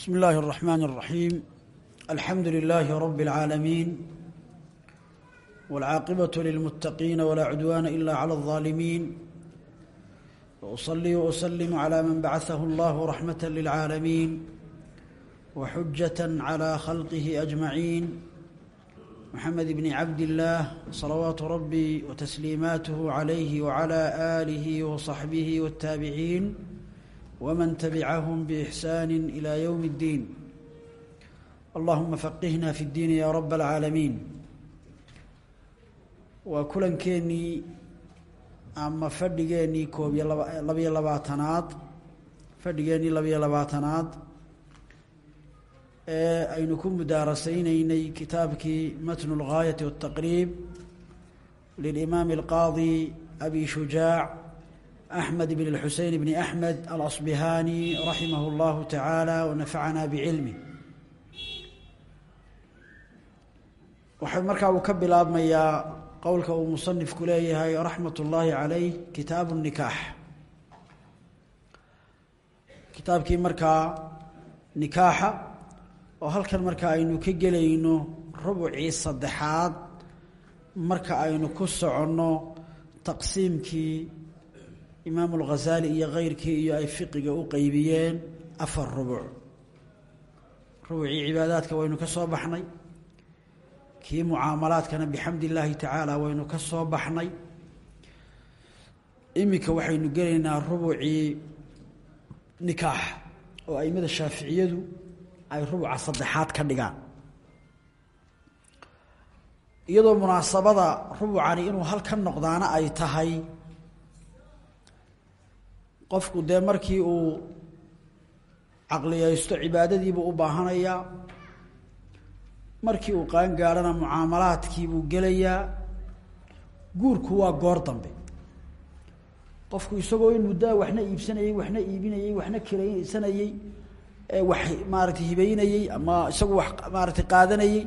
بسم الله الرحمن الرحيم الحمد لله رب العالمين والعاقبة للمتقين ولا عدوان إلا على الظالمين وأصلي وأسلم على من بعثه الله رحمة للعالمين وحجة على خلقه أجمعين محمد بن عبد الله صلوات ربي وتسليماته عليه وعلى آله وصحبه والتابعين ومن تبعهم بإحسان إلى يوم الدين اللهم فقهنا في الدين يا رب العالمين وكلنكeenii ama fadhigeenii koob iyo labayo labaatanaad fadhigeenii labayo labaatanaad ee aynu ku mudaarasaynaynay kitaabkii matnu اlgaayati والtaqriib lilimaam اlqaadi abi shujaac أحمد بن الحسين بن أحمد الأصبهاني رحمه الله تعالى ونفعنا بعلمه waxay markaa uu ka bilaabmayaa qowlka uu musanifku leeyahay raxmat ullaahi calayh kitaabu nikaax kitaabkii markaa nikaaxa oo halkan marka aynu ka gelayno rubucii saddexaad marka aynu ku soconno taqsiimkii imaamu alghazaali iyo keyrkii iyo ay fiqiga u qeybiyeen afar rubuc rubucii cibaadaadka waynu ka soo baxnay kii mucaamalaadkana bixamdi illaahi tacaala waynu ka soo baxnay. Iminka waxaynu gelaynaa rubucii nikaax oo aimada shaaficiyadu ay rubuca saddexaad ka dhigaan. Iyadoo munaasabada rubucani inuu halka noqdaana ay tahay qofku dee markii uu caqliyaysto cibaadadiibuu u baahanayaa markii uu qaan gaadhana mucaamalaadkiibuu gelayaa. Guurku waa goor dambe. Qofku isagoo in muddaa waxna iibsanayey waxna iibinayey waxna kiraysanayey wax maaratay hibeynayey ama isagu wax maaratay qaadanayey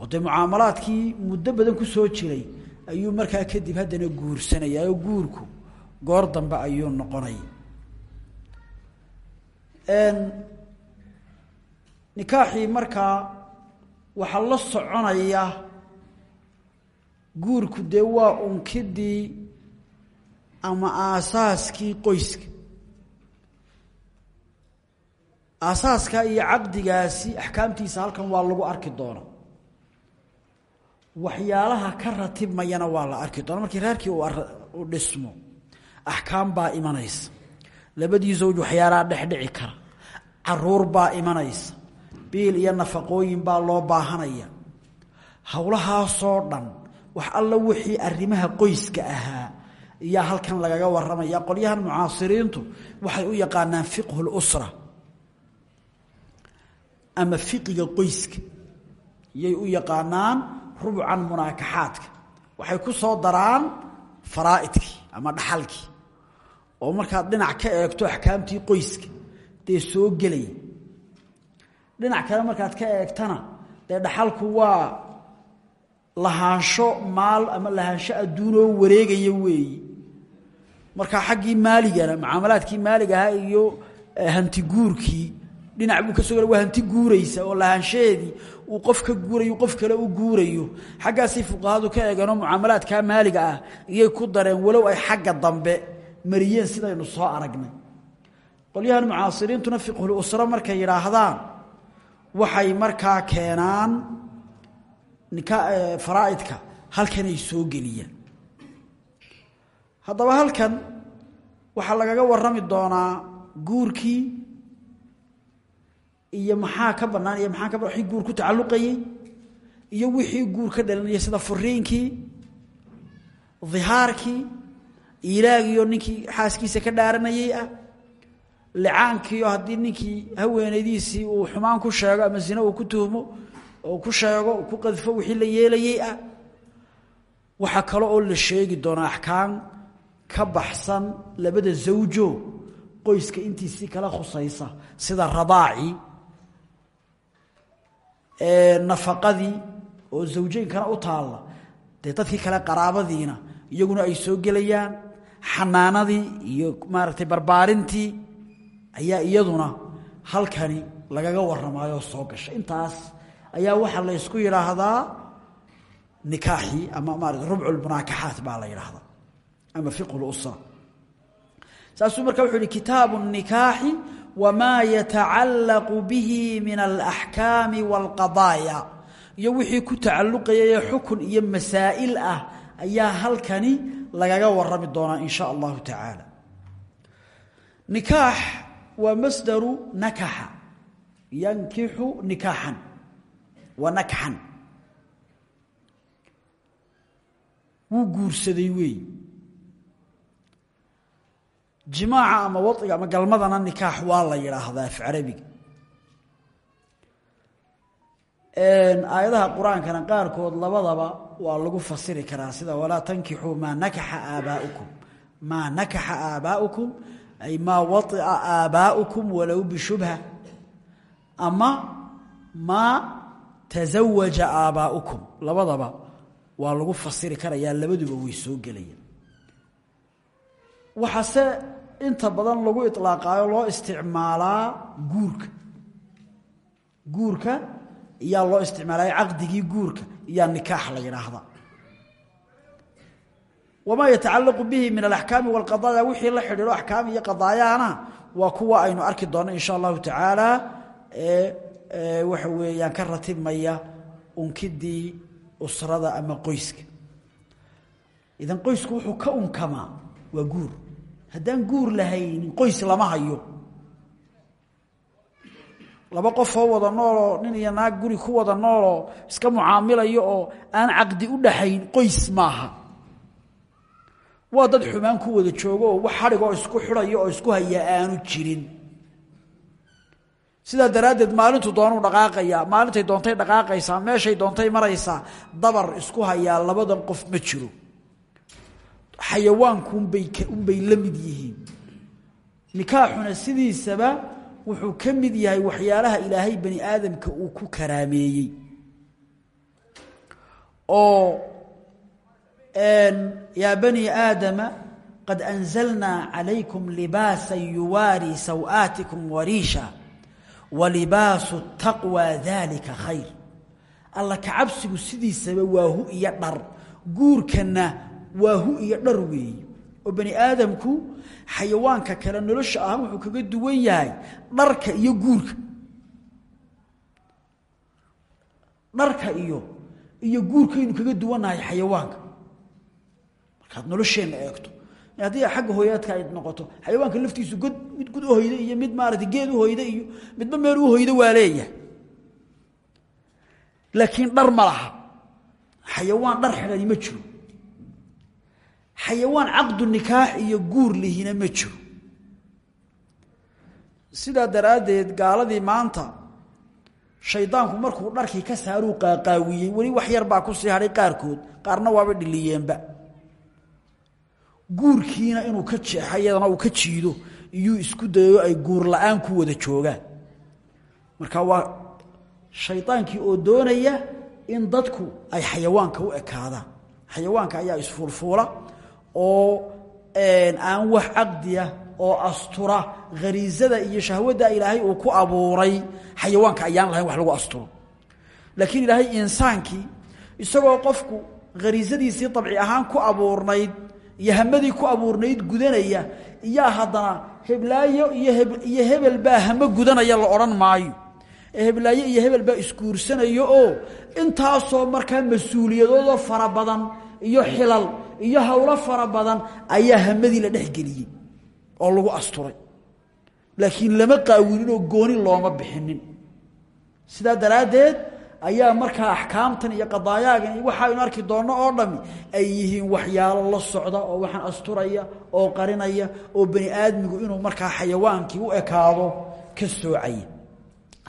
oo dee mucaamalaadkii muddo badan ku soo jiray ayuu markaa kadib haddana guursanayaa oo guurku goor dambe ayuu noqonay. Nikaaxii markaa waxaa la soconaya guurku dee waa unkidii ama aasaaskii qoyska. Aasaaska iyo caqdigaasi axkaamtiisa halkan waa lagu arki doona waxyaalaha ka ratibmayana waa la arki doona markii reerkii uu dhismo axkaam baa imanaysa. Labadii zawj waxyaalaha dhexdhici kara. Caruur baa imanaysa. Biil iyo nafaqooyin baa loo baahanaya. Howlahaasoo dhan wax alla wixii arrimaha qoyska ahaa iyaa halkan lagaga waramaya qolyahan mucaasiriintu waxay u yaqaanaan fiqhu lusra ama fiqiga qoyska. Iyay u yaqaanaan rubcan munaakaxaadka waxay ku soo daraan faraa'idkii ama dhaxalkii oo markaad dhinac ka eegto axkaamtii qoyska dee soo gelaya dhinac kale markaad ka eegtana dee dhaxalku waa lahaansho maal ama lahaansho adduunoo wareegaya weeyi. Markaa xaggii maaligana mucaamalaadkii maaliga ahaa iyo hanti guurkii dhinac buu ka soo gela waa hanti guuraysa oo lahaanshaheedii uu qof ka guurayo qof kale u guurayo. Xaggaasay fuqahadu ka eegeenoo mucaamalaadkaa maaliga ah iyay ku dareen walow ay xagga dambe mariyeen sidaynu soo aragnay. Qolyahan mucaasiriintuna fiqhul usro markay yidhaahdaan waxay markaa keenaan faraa'idka halkanay soo geliyaan haddaba halkan waxaa lagaga warrami doonaa guurkii iyo maxaa ka bannaan iyo maxaa ka wixii guur ku tacalluqayey iyo wixii guur ka dhalinaya sida furiinkii dihaarkii iilaagiioo ninkii xaaskiisa ka dhaaranayey ah. Licaankiioo haddii ninkii haweenaydiisii uu xumaan ku sheego ama zine uu ku tuhmo oo ku sheego ku qadfo wixii la yeelayey ah waxaa kale oo la sheegi doonaa axkaam ka baxsan labada zawjo qoyska intiisii kala khusaysa sida rabaacii nafaqadii oo zawjeynkana u taalla. Dee dadkii kale qaraabadiina iyaguna ay soo gelayaan xanaanadii iyo maaragtay barbaarintii ayaa iyaduna halkani lagaga waramayo soo gashay. Intaas ayaa waxaa la ysku yidhaahdaa nikaaxii ama maarata rubculmunaakaxaat baa la yidhaahdaa ama fiqhu saasuu marka wuxuu yihi kitaabu nikaaxi wamaa yatacallaqu bihi min alaxkaami waalqadaaya iyo wixii ku tacalluqayay xukun iyo masaa'il ah ayaa halkani lagaga warami doonaa in sha allahu tacaala. Nikaax waa masdaru nakaxa. Yankixu nikaaxan. Wa nakxan wuu guursaday weey. Jimaaca ama waiga ama galmadana nikaax waa la yidhaahdaa af carabiga. Aayadaha qur'aankana qaarkood labadaba waa lagu fasiri karaa sida walaa tankixuu maa nakaxa aabaaukum maa nakaxa aabaaukum ay maa waطica aabaaukum walow bishubha ama maa tazawaja aabaaukum labadaba waa lagu fasiri karayaa labaduba way soo gelayaan. Waxaase inta badan lagu iطlaaqaayo loo isticmaalaa guurka. Guurka iyaa loo isticmaalaya caqdigii guurka iyaa nikaax la yidhaahdaa wamaa yatacalaqu bihi min alaxkaami walqadaaya wixii la xidhiidho axkaam iyo qadaayahana waa kuwa aynu arki doonno in sha allahu tacaala ee waxa weeyaan ka ratibmaya unkidii usrada ama qoyska. Idan qoysku wuxuu ka unkamaa waa guur. Haddaan guur lahaynin qoys lama hayo laba qofoo wada nooloo nin iyo naag guri ku wada nooloo iska mucaamilayo oo aan caqdi u dhaxayn qoys maaha. Waa dad xumaan ku wada joogo oo wax hadhigoo isku xidhayo oo isku hayaa aanu jirin. Sidaa daraaddeed maalintu doonuu dhaqaaqayaa maalintay doontay dhaqaaqaysaa meeshay doontay maraysaa dabar isku hayaa labadan qof ma jiro. Xayawaanku unbay unbay la mid yihiin. Nikaaxuna sidiisaba wuxuu ka mid yahay waxyaalaha ilaahay bani aadamka uu ku karaameeyey. Oo yaa bani aadama qad anzalnaa calaykum libaasa yuwaari sawaatikum wariisha walibaasu taqwى dalika khayr. Alla kacabsigu sidiisaba waa hu iyo dhar. Guurkana waa hu iyo dhar weeye oo bani aadamku xayawaanka kale nolosha ah wuxuu kaga duwan yahay dharka iyo guurka. Dharka iyo iyo guurkaynu kaga duwannahay xayawaanka. Markaad nolosheenna eegto. Haddii xagga hooyaadka ay noqoto xayawaanka laftiisu god mid gud uhoyda iyo mid maarata geed uhoyda iyo midba meel uhoyda waa leeyahay. Laakiin dhar ma laha. Xayawaan dhar xidhani ma jiro xayawaan caqdu nikaax iyo guur lihina ma jiro. Sidaa daraaddeed gaaladii maanta shaydaanku markuu dharkii ka saaruu qaaqaawiyey weli wax yar baa ku sii hadhay qaarkood qaarna waaba dhiliyeenba. Guurkiina inuu ka jeexo iyadana uu ka jiido iyuu isku dayo ay guur la'aan ku wada joogaan. Marka waa shaydaankii oo doonaya in dadku ay xayawaanka u ekaadaan. Xayawaanka ayaa isfuulfuula oo aan wax caqdiya oo astura khariisada iyo shahwadda ilaahay uu ku abuuray. Xayawaanka ayaan lahayn wax lagu asturo. Laakiin ilaahay insaankii isagoo qofku khariisadiisii dabci ahaan ku abuurnayd iyo hamadii ku abuurnayd gudanaya iyaa haddana heblaayo iyo hebel baa hamo gudanaya la odhan maayo. Ee heblaayo iyo hebel baa isguursanayo oo intaasoo markaa mas'uuliyadoodoo fara badan iyo xilal iyo howlo fara badan ayaa hamadii la dhexgeliyey oo lagu asturay. Laakiin lama qaawinin oo gooni looma bixinin. Sidaa daraaddeed ayaa markaa axkaamtan iyo qadaayaagan iyo waxaynu arki doonno oo dhami ay yihiin waxyaalo la socda oo waxaan asturaya oo qarinaya oo bani aadmigu inuu markaa xayawaankii u ekaado ka soocaya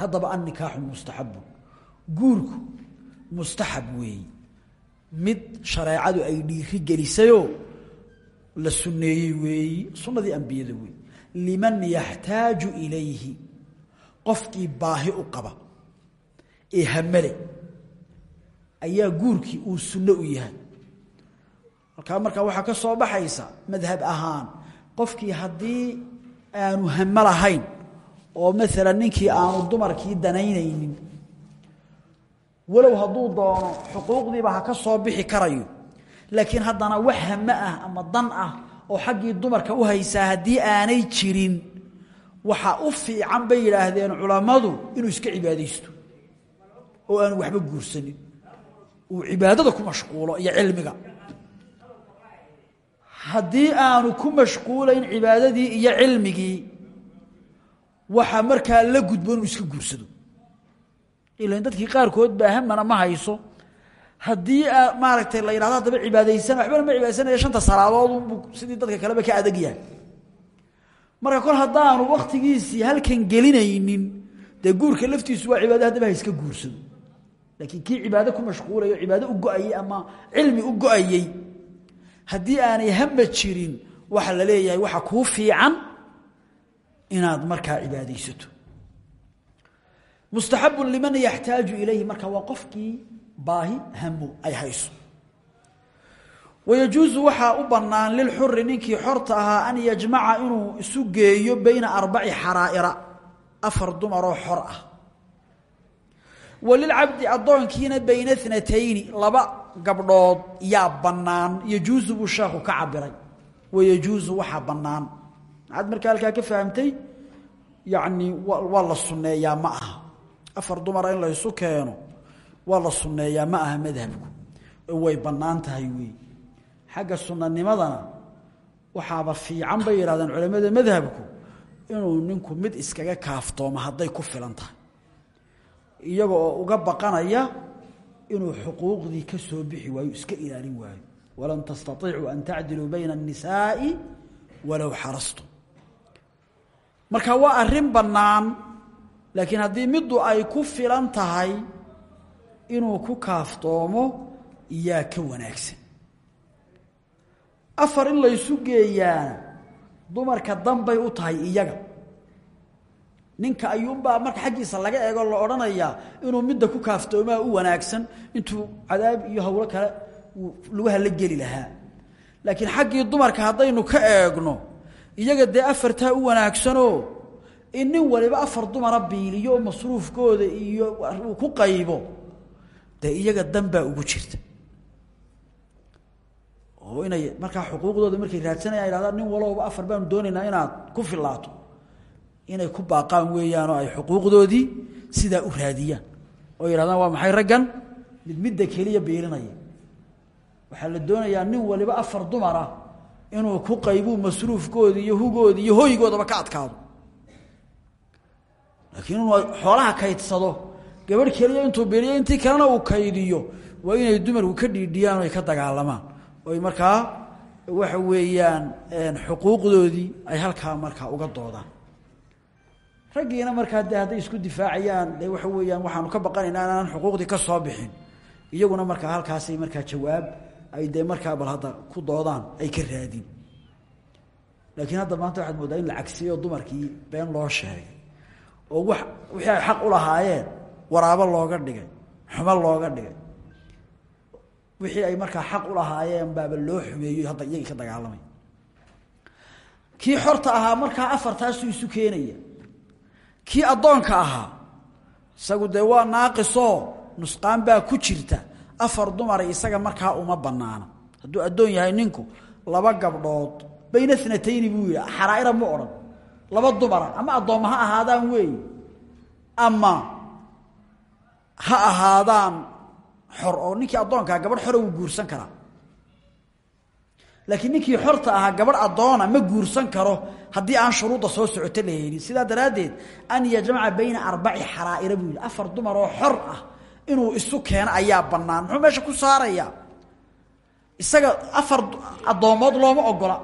haddaba annikaaxu mustaxabun guurku mustaxab weeye mid shareecadu ay dhiiri gelisayoo la sunneeyey weeyi sunnadii ambiyada weeye liman yaxtaaju ilayhi qofkii baahi u qaba ee hamale ayaa guurkii uu sunno u yahay. Halkaa markaa waxaa ka soo baxaysa madhab ahaan qofkii haddii aanu lahayn oo maalan ninkii aanu dumarkii danaynaynin walow hadduu doono xuquuqdiiba ha ka soo bixi karayo. Laakiin haddana wax hame ah ama dan ah oo xaggii dumarka u haysaa haddii aanay jirin waxaa u fiican bay yidhaahdeen culammadu inuu iska cibaadaysto oo aanu waxba guursanin. Uu cibaadada ku mashquulo iyo cilmiga. Haddii aanu ku mashquulayn cibaadadii iyo cilmigii waxaa markaa la gudbo inuu iska guursado ilan dadkii qaarkood baa hamana ma hayso. Haddii maaragtay la yidhahdo haddaba cibaadaysan waxbana ma cibaadaysanaya shanta salaadood unbuu sidii dadka kaleba ka adag yahay. Marka kol haddaanu waktigiisii halkan gelinaynin dee guurka laftiisu waa cibaado haddaba ha iska guursado. Laakiin kii cibaado ku mashquulayo cibaado u go'ayey ama cilmi u go'ayey aanay hama jirin waxa la leeyahay waxa kuu fiican inaad markaa cibaadaysato mustaxabun liman yaxtaaju ilayhi marka waa qofkii baahi hamo ay hayso. Wayajuusu waxaa u bannaan lilxuri ninkii xorta ahaa an yajmaca inuu isu geeyo bayna arbaci xaraa'ira afar dumaroo xor ah. Walilcabdi addoonkiina bayna natayni laba gabdhood yaa bannaan yajuusu buu sheekhu ka cabiray wayajuusu waxaa bannaan. Maxaad markaa halkaa ka afar dumara in laysu keeno waa la sunneeyaa ma aha madhabku. Way bannaan tahay weey xagga sunanimadana waxaaba fiican bay yidhahdeen culammada madhabku inuu ninku mid iskaga kaaftoomo hadday ku filan tahay. Iyaga oo uga baqanaya inuu xuquuqdii ka soo bixi waayo iska ilaalin waayo. Walan tastaiicuu an tacdiluu bayna annisaai walow xarastum marka waa arrin bannaan laakiin haddii middu ay ku filan tahay inuu ku kaaftoomo yaa ka wanaagsan. Afar in laysu geeyaana dumarka danbay u tahay iyaga. Ninka ayuunbaa marka xaggiisa laga eego la odhanayaa inuu midda ku kaaftoomaa u wanaagsan intuu cadaab iyo hawlo kale lugaha la geli lahaa. Laakiin xaggii dumarka haddaynu ka eegno iyaga dee afartaa u wanaagsanoo in nin waliba afar dumara biiliyo oo masruufkooda iyo uu ku qaybo dee iyaga danbaa ugu jirta. Oo inay markaa xuquuqdooda markay raadsanayaan yidhahdaan nin walowba afar baanu doonaynaa inaad ku filaato. Inay ku baaqaan weeyaan ay xuquuqdoodii sidaa u raadiyaan. Oo yidhahdaan waa maxay raggan? Mid midda keliya biilinaya. Waxaa la doonayaa nin waliba afar dumara inuu ku qaybuu masruufkoodi iyo hugoodi iyo hoygoodaba ka adkaado laakiin inuu xoolaha kaydsado gabadh keliya intuu biiliyo intii kalena uu kaydiyo waa inay dumarku ka dhiidhiyaan o ay ka dagaalamaan. Oy markaa waxa weeyaan xuquuqdoodii ay halkaa markaa uga doodaan. Raggiina markaa de isku difaacayaan de waxa weeyaan waxaanu ka baqanaynaa inaanan xuquuqdii ka soo bixin. Iyaguna markaa halkaasay markaa jawaab ay dee markaa bal hadda ku doodaan ay ka raadin. Laakiin hadda maanta waxaad moodaa in la dumarkii been loo sheegay oo wax wixii ay xaq u lahaayeen waraabo looga dhigay xumo looga dhigay. Wixii ay markaa xaq u lahaayeen baaba loo xumeeyo hadda iyagii ka dagaalamay. Kii xorta ahaa markaa afartaasuu isu keenaya. Kii addoonka ahaa isagu dee waa naaqisoo nusqaan baa ku jirta. Afar dumara isaga markaa uma banaana hadduu addoon yahay ninku laba gabdhood bayna natayni buu yidhi xaraa'ira odhan laba dumara ama addoomma ha ahaadaan weeye ama ha ahaadaan xor oo ninkii addoonkaa gabadh xora wuu guursan karaa laakiin ninkii xorta ahaa gabadh addoona ma guursan karo haddii aan shuruudda soo socoto la helin. Sidaa daraaddeed an yajmaca bayna arbaci xaraa'ira buu afar dumar oo xor ah inuu isu keeno ayaa bannaan. Muxuu meesha ku saarayaa? Isaga afar addoommood looma ogola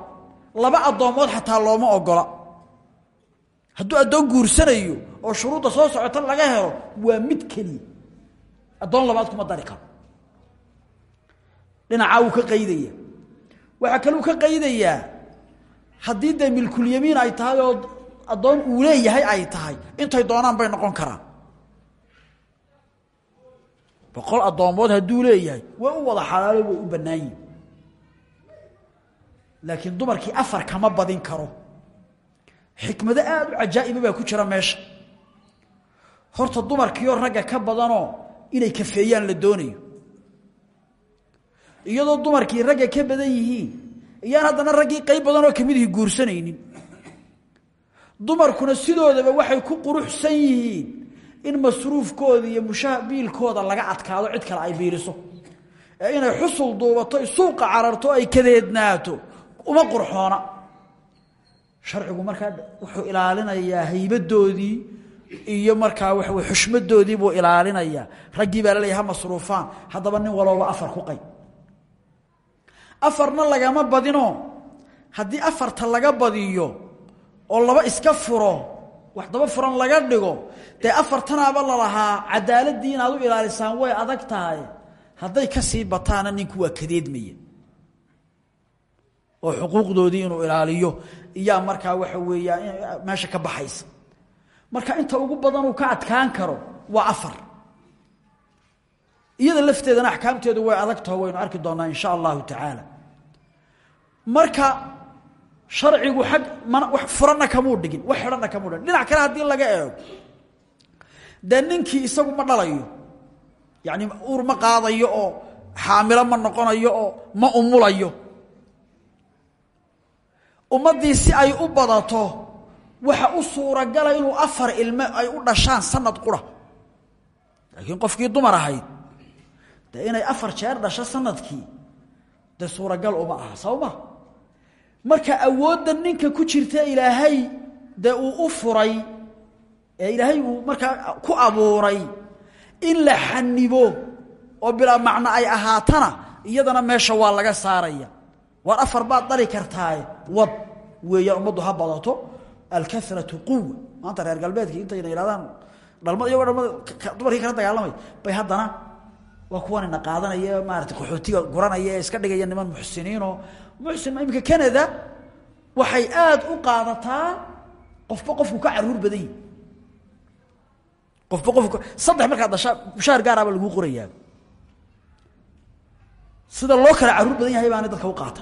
laba addoommood xataa looma ogola hadduu addoon guursanayo oo shuruudda soo socota laga helo waa mid keliya addoon labaad kuma dari karo. Dhinacaa wuu ka qaydaya. Waxaa kaluu ka qaydayaa haddii dee milkulyamiin ay tahay oo addoon uu leeyahay ay tahay intay doonaan bay noqon karaan. Boqol addoomood hadduu leeyahay way u wada xalaalo way u bannaan laakiin dumarkii afar kama badin karo xikmado aada u cajaa'iba baa ku jira meesha. Horta dumarkiioo ragga ka badanoo inay kafeeyaan la doonayo. Iyadoo dumarkii ragga ka badan yihiin iyaan haddana raggii qayb badanoo kamidihii guursanaynin. Dumarkuna sidoodaba waxay ku quruxsan yihiin in masruufkooda iyo mushaha biilkooda laga adkaado cid kale ay biiliso. Ee inay xusul duubato suuqa cararto ay kadeednaato uma qurxoona sharcigu markaa wuxuu ilaalinayaa haybadoodii iyo markaa waxaw xushmadoodii buu ilaalinayaa. Raggii baa laleeyahy ha masruufaan. Haddaba nin walooba afar ku qayb. Afarna lagama badino. Haddii afarta laga badiyo oo laba iska furo wax daba furan laga dhigo dee afartanaaba lalahaa cadaaladii inaad u ilaalisaan way adag tahay. Hadday ka sii bataana ninku waa kadeedmaya oo xuquuqdoodii inuu ilaaliyo iyaa markaa waxa weeyaa meesha ka baxaysa. Marka inta ugu badan uu ka adkaan karo waa afar. Iyada lafteedana axkaamteedu way adag taho waynu arki doonaa in sha allahu tacaala. Marka sharcigu ag furanna kamuu dhigin wax xidhanna kamuu dhigin. Dhinac kale haddii laga eego dee ninkii isagu ma dhalayo. Yani uur ma qaadayo oo xaamilo ma noqonayo oo ma umulayo ummaddii si ay u badato waxa u suuragala inuu afar ilme ay u dhashaan sanad qura. Laakiin qofkii dumar ahayd dee inay afar jeer dhasho sannadkii dee suuragal uma aha sawma marka awoodda ninka ku jirta ilaahay dee uu u furay ee ilaahay uu markaa ku abuuray in la xanibo oo bilaa macno ay ahaatana iyadana meesha waa laga saaraya. Waar afar baad dhali kartaaye wad weeyaan ummaddu ha badato alkaratu quwa maanta reer galbeedkii intayna ihahdaan dhalmad iyagoo dhalmada dumarkii kala dagaalamay. Bay haddana waa kuwanina qaadanaya maarata qaxootiga guranaya iska dhigaya niman muxsiniinoo muxsin iminka canada waxay aada u qaadataa qofba qofku ka carruur badan yihi qofba qofku saddex markaad dhashaa mushaar gaaraaba laguu qorayaa sida loo kala carruur badan yahay baana dadka u qaata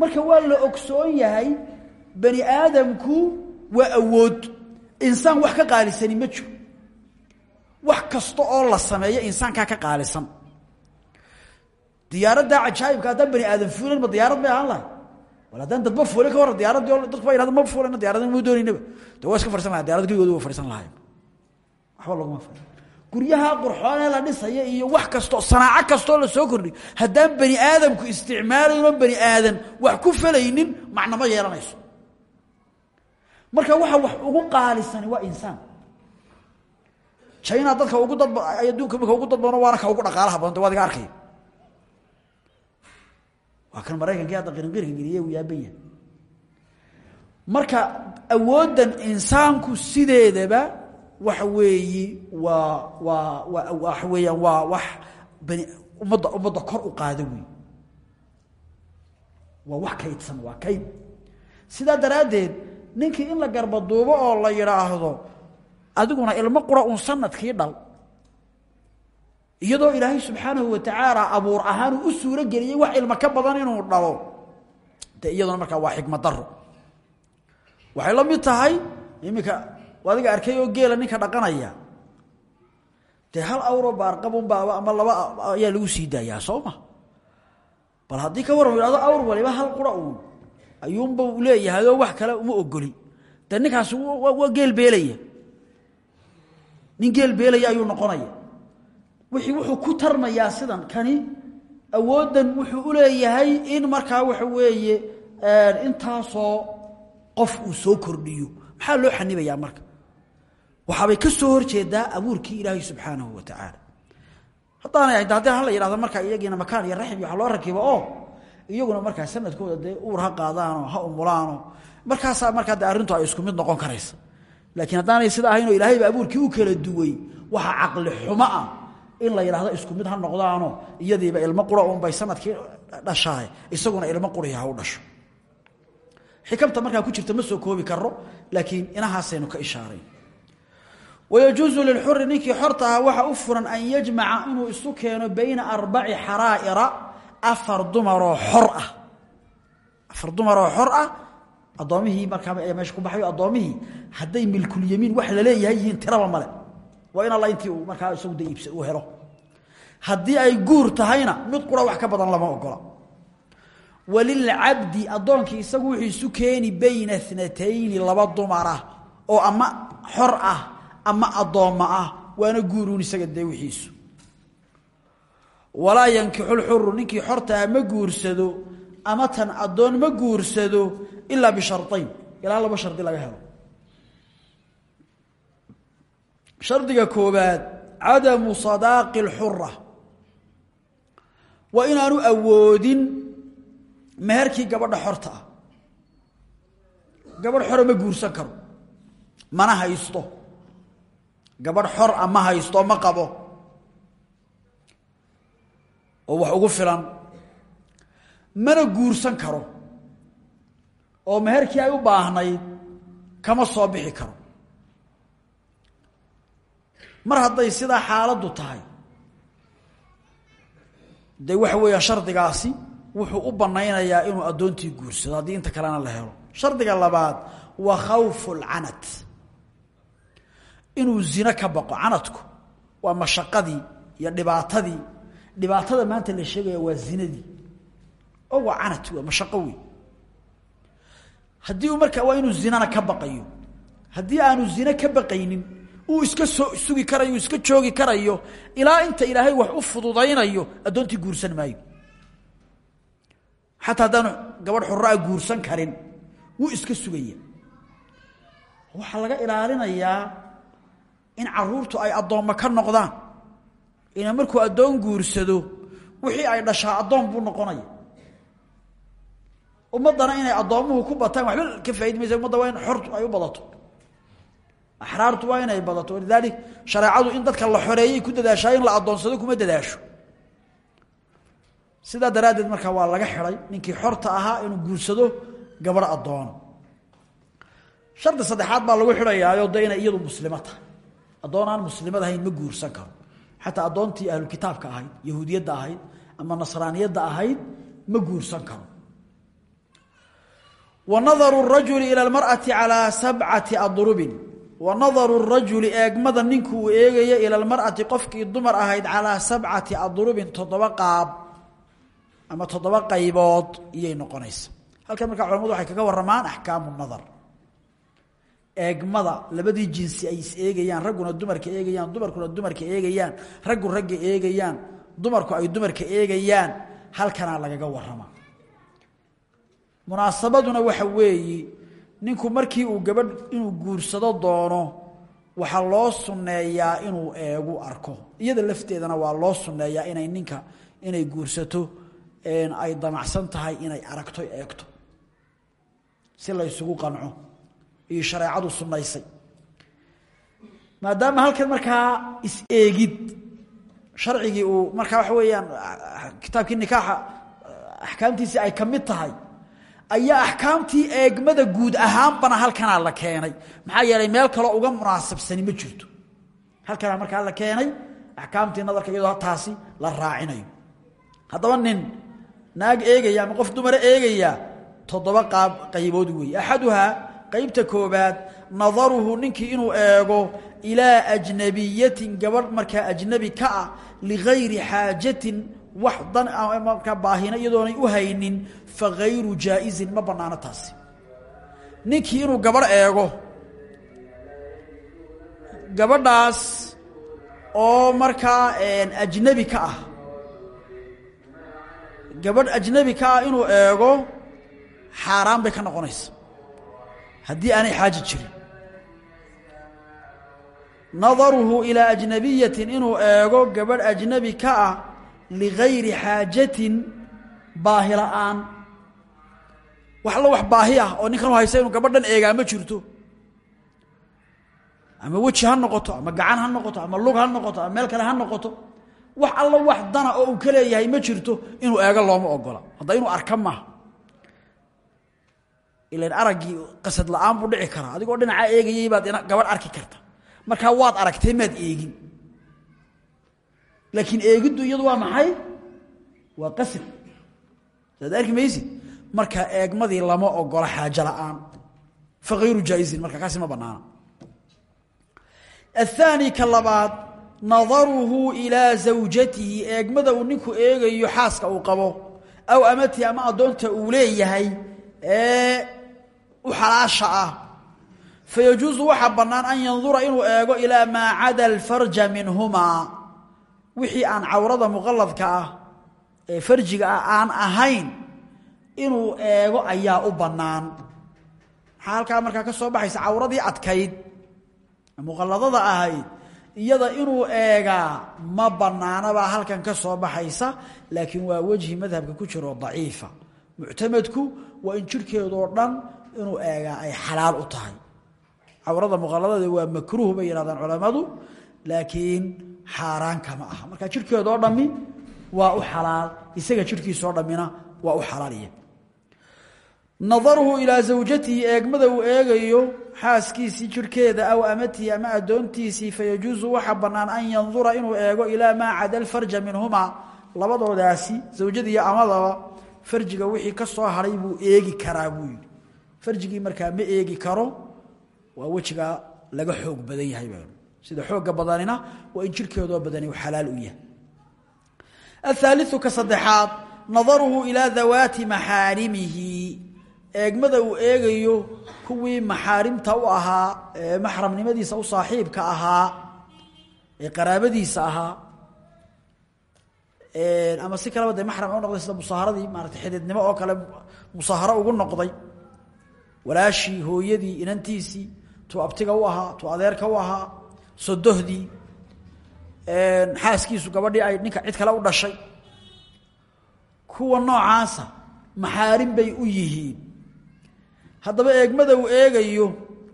marka waa la ogsoon yahay bani aadamku waa awood. Insaan wax ka qaalisani ma jiro. Wax kasta oo la sameeyo insaankaa ka qaalisan. Diyaaradda cajaa'ibka haddaan bani aadam fuulan ma diyaarad bay ahaan lahay wal haddaan dadba fuulay ka warran diyaraddi o dadku ba yhahda ma fuulayna diyaradan ma doonaynaba de waa iska fadhisan lahay diyarad keligooda waa fadhisan lahay waxba laguma fadhi guryaha qurxoonee la dhisaya iyo wax kastoo sanaaco kastoo la soo kordhiy haddaan bani aadamku isticmaalaynoo bani aadan wax ku felaynin macnama yeelanayso. Marka waxa wax ugu qaalisani waa insaan. China dadka ugu dad adduunka imika ugu dad waana ka ugu dhaqaalaha badanta waa adiga arkaya. Waa kan maraykankii hadda qirinqirinka geliye uu yaaban yahay. Marka awooddan insaanku sideedaba waxa weeyi waa waa waa waxa weeyaan waa wax bani ummadda kor u qaada wey waa wax kaydsan waa kayd. Sidaa daraaddeed ninkii in la garbaduubo oo la yidhaahdo adiguna ilmo qura uun sannadkii dhal. Iyadoo ilaahay subxaanahu watacaala abuur ahaan u suuro geliyey wax ilmo ka badan inuu dhalo. De iyaduna markaa waa xikmad daro waxay la mid tahay iminka adiga arkay oo geela ninka dhaqanaya. Dee hal awro baarqabun baaba ama laba ayaa lagu sii daayaa soo ma? Bal haddii ka ihahdo awr waliba hal qura uun ayuunba u leeyahay oo wax kale uma ogoli dee ninkaasi waa geel beelaya. Nin geel beelaya ayuu noqonaya. Wixii wuxuu ku tarmayaa sidan kani awooddan wuxuu u leeyahay in markaa waxa weeye intaasoo qof uu soo kordhiyo. Maxaa loo xanibayaa marka waxaabay ka soo horjeedaa abuurkii ilaahay subxaanahu wa tacaala haddaanay ahayd haddii hala yidhahdo markaa iyagiina makaan iyo raxim iyo wax loo rakibo oo iyaguna markaa sanadkooda dee uur ha qaadaanoo ha umulaano. Markaasaa markaa de arrintu ay isku mid noqon karaysa. Laakiin haddaanay sida ahaynoo ilaahayba abuurkii u kala duway waxa caqli xumo ah in la yidhahdo isku mid ha noqdaano iyadiiba ilmo qura unbay sannadkii dhashaay isaguna ilmo qurihi ha u dhasho. Xikamta markaa ku jirta ma soo koobi karo laakiin inahaasaynu ka ishaaray wayajuusu lilxuri ninkii xorta ahaa waxa u furan an yajmaca inuu isu keeno bayna arbaci xaraa'ira afar dumaroo xor ah afar dumaroo xor ah addoomihii markaa meesha ku baxayo addoomihii hadday milkulyamiin wax la leeyahay yihiin tiraba male waa in alla intii uu markaa isagu da iibsa uu helo haddii ay guur tahayna mid qura wax ka badan lama ogola walilcabdi addoonkii isagu wuxuu isu keeni bayna ah ah ama addoommo ah waana guuruun isaga dee wixiisu. Walaa yankixu lxuru ninkii xortaa ma guursado ama tan addoon ma guursado ilaa bisharayn ilaa laba shardi laga helo. Shardiga koobaad cadamu sadaaqi اlxura waa inaanu awoodin meherkii gabadha xorta ah. Gabadh xora ma guursan karo. Mana haysto gabadh xor a ma haysto ma qabo. Oo wax ugu filan. Mana guursan karo. Oo meherkii ay u baahnayd kama soo bixi karo. Mar hadday sidaa xaaladdu tahay dee waxa weeya shardigaasi wuxuu u banaynayaa inuu addoontii guursado haddii inta kalena la helo. Shardiga labaad waa khawfu lcanad inuu zino ka baqo canadku. Waa mashaqadii iyo dhibaatadii. Dhibaatada maanta la sheegaya waa zinadii. Oo waa canad w mashaqo wey haddii uu marka waa inuu zinana ka baqayo. Haddii aanu zine ka baqaynin uu iska soo sugi karayo iska joogi karayo ilaa inta ilaahay wax u fududaynayo addoontii guursan maayo. Xataa haddaanu gabadh xuraa guursan karin wuu iska sugaya waxaa laga ilaalinayaa in caruurtu ay addoommo ka noqdaan. Ina markuu addoon guursado wixii ay dhashaa addoon buu noqonaya. Ummaddana inay addoomuhu ku bataan waxba ka faaidi maysa umadda waa ay u badato. Axraartu waa inay badato. Walidaalik shareecadu in dadka la xoreeyay ku dadaashaa in la addoonsado kuma dadaasho. Sidaa daraaddeed markaa waa laga xidhay ninkii xorta ahaa inuu guursado gabadh addoon. Shardi saddexaad baa lagu xidhayaayo de inay iyadu muslimo addoon aan muslimad ahayn ma guursan karo. Xataa addoontii ahlukitaabka ahayd yahuudiyadda ahayd ama nasraaniyadda ahayd ma guursan karo. Wa nadaru rajuli ila lmar'ati calaa sabcati adrubin. Wa nadaru rajuli eegmada ninku uu eegayo ila lmar'ati qofkii dumar ahayd calaa sabcati adrubin toddoba qaab ama toddoba qaybood iyay noqonaysa. Halkan markaa culamadu waxay kaga waramaan axkaamu nadar eegmada labadii jinsi ay is eegayaan ragguna dumarka eegayaan dumarkuna dumarka eegayaan raggu ragga eegayaan dumarku ay dumarka eegayaan halkanaa lagaga waramaa munaasabaduna waxa weeyi ninku markii uu gabadh inuu guursado doono waxaa loo sunneeyaa inuu eegu arko. Iyada lafteedana waa loo sunneeyaa inay ninka inay guursato ay damacsan tahay inay aragto eegto. Si la ysugu qanco iyo shareecadu sunnaysay. Maadaama halkan markaa is-eegid sharcigii uu markaa waxa weeyaan kitaabkii nikaaxa axkaamtiisii ay ka mid tahay ayaa axkaamtii eegmada guud ahaanbana halkanaa la keenay. Maxaa yeelay meel kaloo uga munaasabsani ma jirto. Halkanaa markaa la keenay axkaamtii nadarka iyadoo taasi la raacinayo. Haddaba nin naag eegaya ama qof dumara eegaya toddoba qaab qaybood weeye axaduhaa qaybta koobaad nadaruhu ninkii inuu eego ilaa ajnabiyatin gabadh markaa ajnabi ka ah ligayri xaajatin wax dan markaa baahina iyadoonay u haynin fagayru jaa'izin ma bannaano taasi. Ninkii inuu gabadh eego gabadhaas oo markaa ajnabi ka ah gabadh ajnabi ka ah inuu eego xaaraan bay ka noqonaysa haddii aanay xaaji jirin. Nadaruhu ilaa ajnabiyatin inuu eego gabadh ajnabi ka ah ligayri xaajatin baahi la'aan wax alla wax baahi ah oo ninkan u haysa inuu gabadhan eegaa ma jirto. Ama weji ha noqoto ama gacan ha noqoto ama lug ha noqoto ama meel kale ha noqoto. Wax alla wax dana oo uu ka leeyahay ma jirto inuu eego looma ogola hadda inuu arka maaha ilan araggii qasad la'aan buu dhici karaa. Adigoo dhinacaa eegayay baad gabadh arki karta. Markaa waad aragtee maad eegin. Laakiin eegiddu iyadu waa maxay? Waa qasad. Saad arki marka eegmadii lama ogola xaajo la'aan. Jaaisin marka kaasi ma banaana aلthaani ka nadaruhu ilaa zawjatihi. Eegmada uu ninku eegayo xaaska uu qabo. Aw amatihi ama addoonta uu leeyahay ee u xalaasha ah. Fayajuusu waxaa bannaan an yandura inuu eego ilaa maa cada alfarja minhumaa wixii aan cawrada muqaladka ah ee farjiga ah aan ahayn inuu eego ayaa u bannaan. Maxaa halkaa ka soo baxaysa cawradii adkayd muqalladada ahayd iyada inuu eegaa ma bannaanabaa halkan ka soo baxaysa laakiin waa wejhi madhabka ku jiro daciifa. Muctamadku waa in jirhkeedoo dhan inuu eegaa ay xalaal u tahay. Cawrada muqalladada waa makruuh bay yihahdaan culammadu laakiin xaaraan kama aha. Marka jirhkeedoo dhammi waa u xalaal. Isaga jirhkiisoo dhammina waa u xalaaliya nadaruhu ilaa zawjatihi eegmada uu eegayo xaaskiisii jirhkeeda aw amatihi ama addoontiisii fayajuusu waxa bannaan an yandura inuu eego ilaa maa cada alfarja minhumaa labadoodaasi zawjada iyo amadaba farjiga wixii ka soo hadhay buu eegi karaa buu yidhi farjigii markaa ma eegi karo waa wejigaa laga xoog badan yahay sida xooga badanina waa in jirkeedoo badani xalaal u yahay. Ahaaliu ka saddexaad nadaruhu ilaa dawaati maxaarimihi. Eegmada uu eegayo kuwii maxaarimta u ahaa ee maxramnimadiisa u saaxiibka ahaa ee qaraabadiisa ahaa ama si kaleba dee maxram u noqday sida musaaharadii maarata xidiidnimo oo kale musaaharo ugu noqday walaashii hooyadii inantiisii tuu abtiga u ahaa tuu adeerka u ahaa sodohdii xaaskiisu gabadhii ay ninka cid kale u dhashay. Kuwa noocaasa maxaarim bay u yihiin. Haddaba eegmada uu eegayo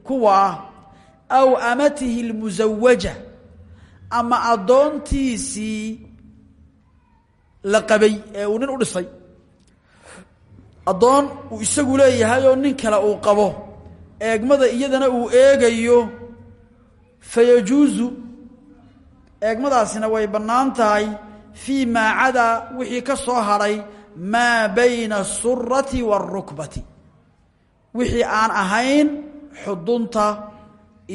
kuwa ah aw amatihi اlmusawaja ama addoontiisii la qabay ee uu nin u dhisay addoon uu isagu leeyahay oo nin kale uu qabo eegmada iyadana uu eegayo fayajuusu eegmadaasina way bannaan tahay fii maa cadaa wixii ka soo hadhay maa bayna asurati wاlrukbati wixii aan ahayn xudunta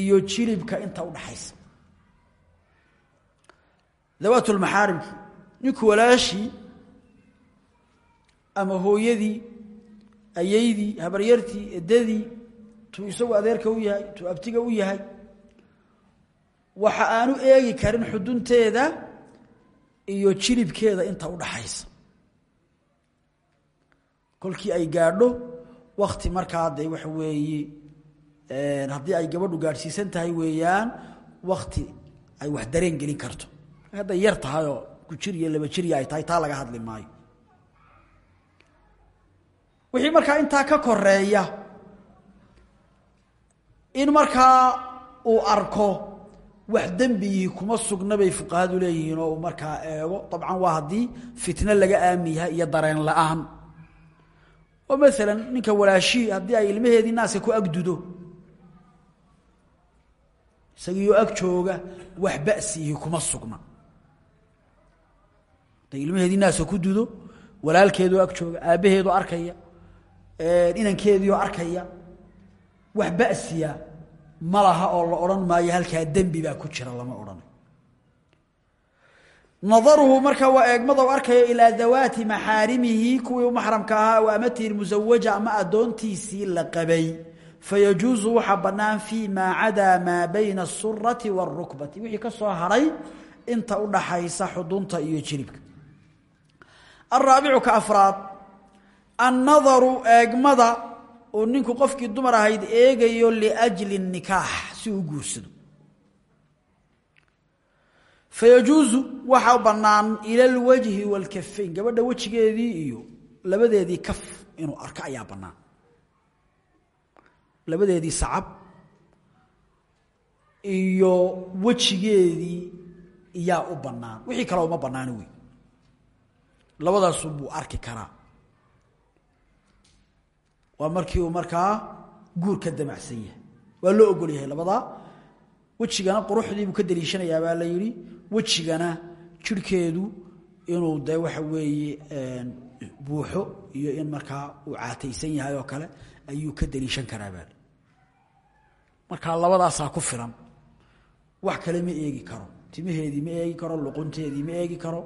iyo jilibka inta udhaxaysa dawaat lmaxaarimki ninku walaashii ama hooyadii ayaydii habaryartii edadii tuu isagu adeerka u yahay tuu abtiga u yahay. Waxa aanu eegi karin xudunteeda iyo jilibkeeda inta udhaxaysa kolkii ay gaadho wakti markaa de waxa weeye haddii ay gabadhu gaadhsiisan tahay weeyaan wakti ay wax dareen gelin karto. Hadday yar tahayoo ku jir iyo laba jirya ay tahay taa laga hadli maayo wixii markaa intaa ka koreeya in markaa uu arko wax dembigii kuma sugna bay fuqahadu leeyihiin oo uu markaa eego. Dabcan waa haddii fitno laga aami yahay iyo dareen la'aan. Oo maalan ninka walaashii haddii ay ilmaheedii naaska ku agdudo isagiioo ag jooga wax basihi kuma sugna. Haday ilmaheedii naaska ku dudo walaalkeedoo ag jooga aabbaheedoo arkaya inankeediioo arkaya wax basiya ma oo la odhan maayo halkaa dembi baa ku jira lama odhanayo nadaruhu marka waa eegmada u arkaya ilaa dawaati maxaarimihi kuwii u maxramka ahaa aw amatihi musawaja ama addoontiisii la qabay. Fayajuusu waxaa bannaan fii maa cadaa maa bayna asurati wاlrukbati wixii ka soo hadhay inta u dhaxaysa xudunta iyo jilibka alraabicu ka annadaru eegmada uu ninku qofkii dumar ahayd eegayo liajli nikaax si uu guursado. Fayajuusu waxaa bannaan ila alwajhi wاlkafayn gabadha wejigeedii iyo labadeedii kaf inuu arko ayaa bannaan. Labadeedii sacab iyo wejigeedii iyaa u bannaan. Wixii kale uma bannaani wey labadaasu buu arki karaa waa markii uu markaa guur ka damacsan yahay. Waa loo ogol yahay labadaa wejigana quruxdii buu ka daliishanayaa baa la yidhi. Wejigana jirhkeedu inuu de waxa weeye buuxo iyo in markaa uu caataysan yahay oo kale ayuu ka daliishan karaa baa markaa labadaasaa ku filan. Wax kale ma eegi karo. Timaheedii ma eegi karo luqunteedii ma eegi karo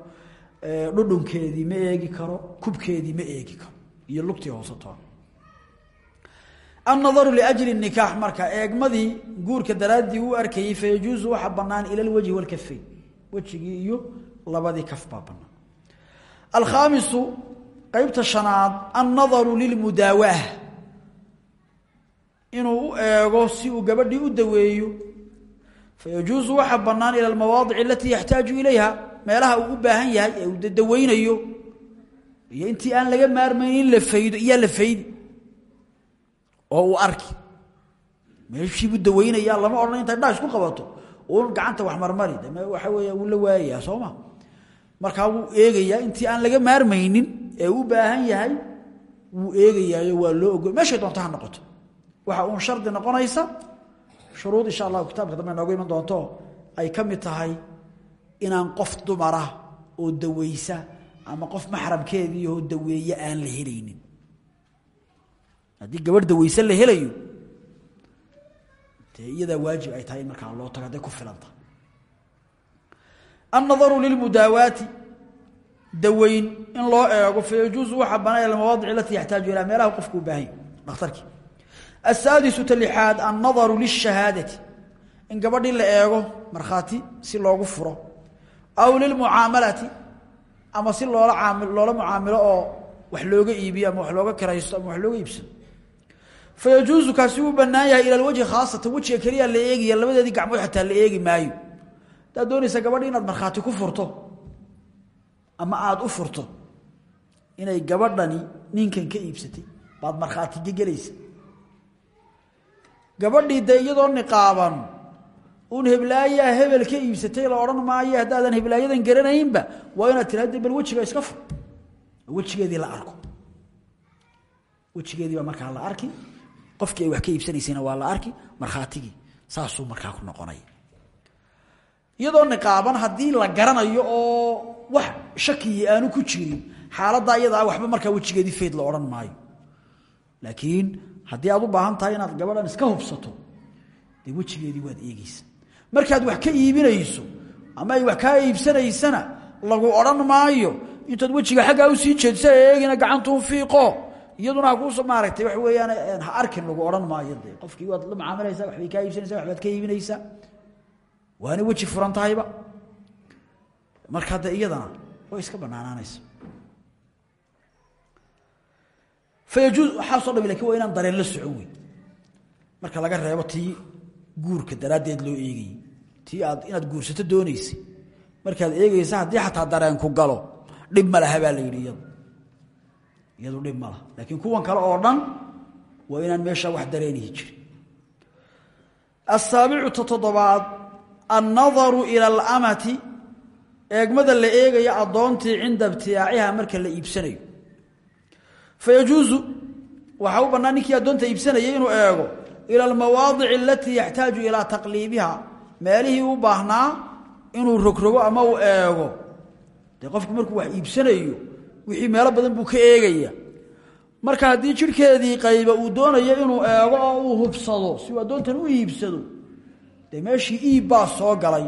dhudhunkeedii ma eegi karo kubkeedii ma eegi karo iyo lugtii hoose toona annadaru liajli nikaax marka eegmadii guurka daraaddii u arkayey fayajuusu waxa banaan ila lwajhi walkafayn wejigii iyo labadii kaf baa banaan alkhaamisu qeybta shanaad annadaru lilmudaawaah inuu eego si uu gabadhii u daweeyo fayajuusu waxa banaan ila almawaadic alatii yaxtaaju ilayha meelaha uu u baahan yahay uu daweynayo. Iyo intii aan laga maarmayn la faydo iyaa la faydi oo uu arki. Meeshiibuu daweynaya lama odhan intay dhaa isku qabato. Uun gacanta wax marmari de waxa weeya wuu la waayayaa soo ma markaa wuu eegayaa intii aan laga maarmaynin ee u baahan yahay wuu eegayaayo waa loo ogol. Meeshay doonto ha noqoto. Waxa uun shardi noqonaysa shuruud insha allahu kitaabka dambe noogu iman doonto ay ka tahay inaan qof dumara oo daweysa ama qof maxramkeediioo daweeye aan la helaynin haddii gabadh daweyse la helayo dee waajib ay tahay in loo tago hadday ku filanta. Annadaru lilmudaawaati daweyn in loo eego fayajuusu waxaa banaya almawaadic alatii yaxtaaju ilaa meelaha qofku u baahanya dhakhtarkii. Asaadisu talixaad annadaru lishahaadati in gabadhii la eego markhaati si loogu furo aw lilmucaamalati ama si loola caami loola mucaamilo oo wax fayajuusu kaasi uu banaan yahay ila lwajhi khaasatan wejiga keliya la eegaya labadeedii gacmood xataa la eegi maayo hadaad doonaysa gabadhi inaad markhaati ku furto ama aada u furto inay gabadhani ninkan ka iibsatay baad markhaati gegelaysa gabadhii dee iyadoo niqaaban uun heblaayaa hebel ka iibsatay la odhan maayo haddaadan heblaayadan garanaynba waa inaad tira de bal wejiga iska fur wejigeedii la markaa la arki qofkii ay wax ka iibsanaysayna waa la arki markhaatigii saasuu markaa ku noqonaya iyadoo niqaaban haddii la garanayo oo wax shakiyi aanu ku jirin xaaladdaa iyadaa waxba markaa wejigeedii fayd la odhan maayo. Laakiin haddii aad u baahan tahay inaad gabadhan iska hubsato dee wejigeedii waad eegeysa markaad wax ka iibinayso ama ay wax kaa iibsanaysana lagu odhan maayo intaad wejiga xaggaa u sii jeedsa eegina gacantuu fiiqo iyaduna hakuuso maaragtay waxa weeyaan ha arkin lagu odhan maayo qofkii waad la mucaamalaysaa waxbay kaa iibsanaysa waxbaad ka iibinaysaa waana weji furan markaa dee iyadana way iska banaanaanaysa fayajuuz waxaasoo dhami laakiin waa dareen la socon marka laga reebo tii guurka daraaddeed loo eegayey tii aad inaad guursato doonaysay markaad eegaysa haddii xataa dareenku galo dhib ma laha baa la yidhi iyadu dhib ma laha. Laakiin kuwan kale oo dhan waa inaan meesha wax dareenihi jirin asaabicu ta toddobaad annadaru ila alamati eegmada la eegaya addoontii cinda ibtiyaaciha marka la iibsanayo. Fayajuusu waxaa u bannaan ninkii addoonta iibsanayay inuu eego ila almawaadici alatii yaxtaaju ilaa taqliibiha. Meelihii u baahnaa inuu rogrogo ama uu eego. Dee qofku markuu wax iibsanayo wixii meelo badan buu ka eegaya. Marka haddii jidhkeedii qayba uu doonayo inuu eego oo uu hubsado si uu addoontan u iibsado dee meeshii iib soo galay.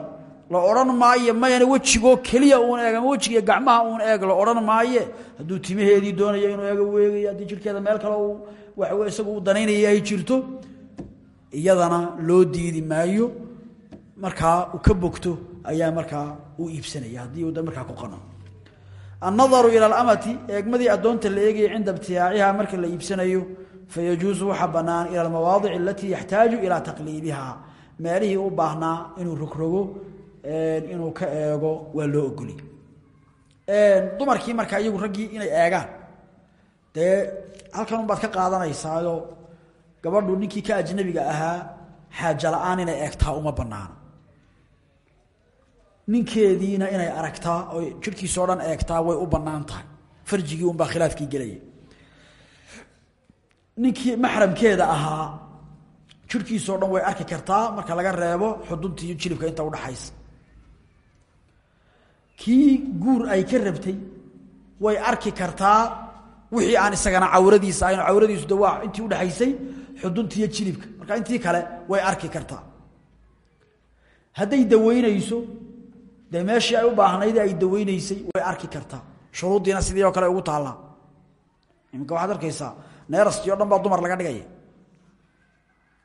La odhan maayo mayana wejigoo keliya uun eeg ama gacmaha uun eeg la odhan maaye. Hadduu timaheedii doonayo inuu eego u eegayo haddii meel kale uu waxawe isagu u ay jirto iyadana loo diidi maayo. Markaa uu ka bogto ayaa markaa u iibsanaya. Haddii uu markaa ku qano annadaru ila alamati eegmadii addoonta la eegaya cinda ibtiyaaciha marka la iibsanayo fayajuusu waxaa bannaan ila almawaadici alatii yaxtaaju ilaa taqliibiha meelihii u baahnaa inuu rogrogo inuu ka eego waa loo ogoliy dumarkii markaa iyagu raggii inay eegaan dee halkan unbaad ka qaadanaysaao gabadhu ninkii ka ajnabiga ahaa xaaja la'aan inay eegtaa uma banaana ninkeediina inay aragtaa oy jidhkiisao dhan eegtaa way u bannaan tahay. Farjigii unbaa khilaafkii gelaya ninkii maxramkeeda ahaa jidhkiisao dhan way arki kartaa marka laga reebo xudunta iyo jilibka inta udhaxaysa kii guur ay ka rabtay way arki kartaa wixii aan isagana cawradiisa ahayn. Cawradiisu de waa intii udhexaysay xuduntiiyo jilibka. Marka intii kale way arki kartaa. Hadday daweynayso dee meeshii ay u baahnayd ay daweynaysay way arki kartaa shuruuddiina sidii oo kale ugu taallaa. Iminka waxaad arkaysaa neerastii o dhan baa dumar laga dhigaya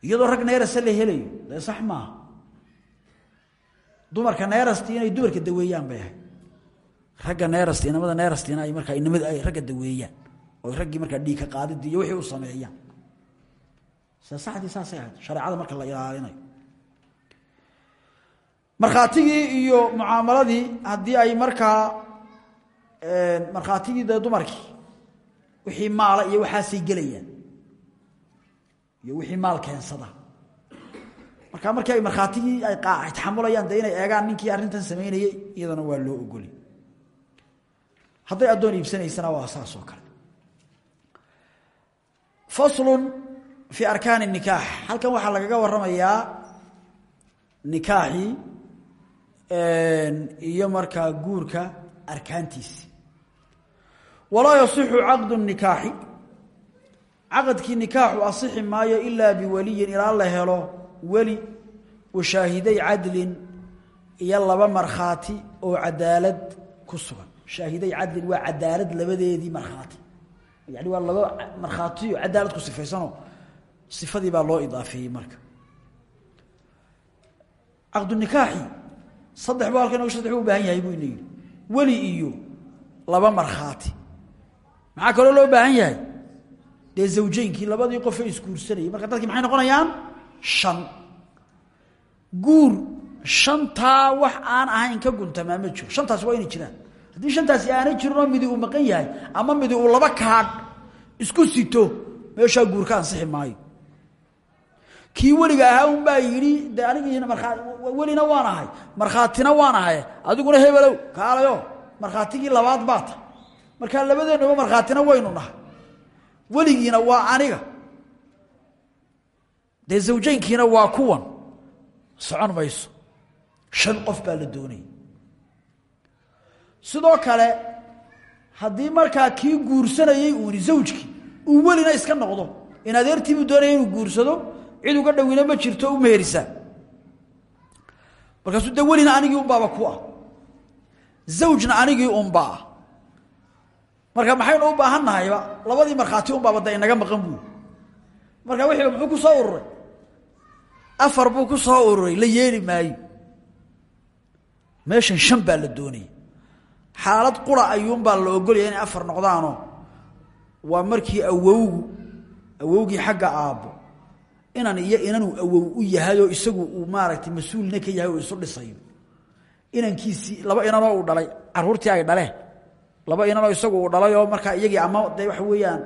iyadoo rag neerasa la helayo dee sax maaha dumarka neerastii inay dumarka daweeyaan bay ahayd. Ragga neerasti inamada neerastiina ay markaa inamada ay ragga daweeyaan oo raggii markaa dhiigka qaadidii iyo wixii u sameeyaan. Se saxdii saasay ahayd. Shareecada marka la ilaalinayo markhaatigii iyo mucaamaladii haddii ay markaa markhaatigii dee dumarkii wixii maala iyo waxaasay gelayaan iyo wixii maal keensada. Marka markii ay markhaatigii ay taxamulayaan dee inay eegaan ninkii arrintan samaynayey iyadana waa loo ogoli hadday addoon iibsanaysana waa saas oo kale. Faslun fii arkaani nikaax. Halkan waxaa lagaga warramayaa nikaaxii iyo markaa guurka arkaantiisi walaa yasixu caqdu nikaaxi. Caqadkii nikaaxu asixi maayo ilaa biwaliyin ilaa la helo weli washaahiday cadlin iyo laba markhaati oo cadaalad ku sugan. Shaahiday cadlin waa cadaalad labadeedii markhaati. Yani waa laba markhaatiyo cadaalad ku sifaysanoo sifadii baa loo idaafeeyey marka. Caqdunikaaxi saddex bu halkan saddex u baahan yahay buu ina yidhi. Weli iyo laba markhaati. Maxaa kaloo loo baahan yahay? Dee zawjeynkii labadii qofee isguursanayay. Marka dadkii maxay noqonayaan? Shan. Guur shantaa wax aan ahayn ka guntamaa ma jiro. Shantaasi waa inay jiraan. Haddii shantaasi aanay jirin oo midi uu maqan yahay ama midi uu laba kaadh isku sito meeshaa guur ka ansixi maayo kii weliga ahaa un baa yidhi de anigiina markaa welina waan ahay markhaatina waan ahay adiguna hebelow kaalayo markhaatigii labaad baa ta. Markaa labadeennuba waynu nahay. Weligiina waa aniga. Dee zawjeynkiina waa kuwan. Socon mayso. Shan qof baa la doonaya sidoo kale haddii markaa kii guursanayey uuni zawjkii uu welina iska noqdo. In adeertiibuu doonaya inuu guursado cid uga dhowina ma jirto u meerisaa markaasuu de welina anigii unbaaba ku ah. Zawjna anigii unba ah. Marka maxaynu u baahan nahayba labadii markhaati unbaaba da inaga maqan buui marka wixiiba muxuu ku soo ururay afar buu ku soo ururay la yeeli maayo. Meeshan shan baa la doonaya xaalad qura ayuunbaa la ogolaya inay afar noqdaanoo. Waa markii awowgu awowgii xagga aabbo inan iyo inanuu awow u yahayoo isagu uu maaragtay mas'uulna ka yahay oo isu dhisayo inankiisii laba inanoo uu dhalay caruurtii ay dhaleen. Laba inanoo isagu uu dhalay oo markaa iyagii ama de waxa weeyaan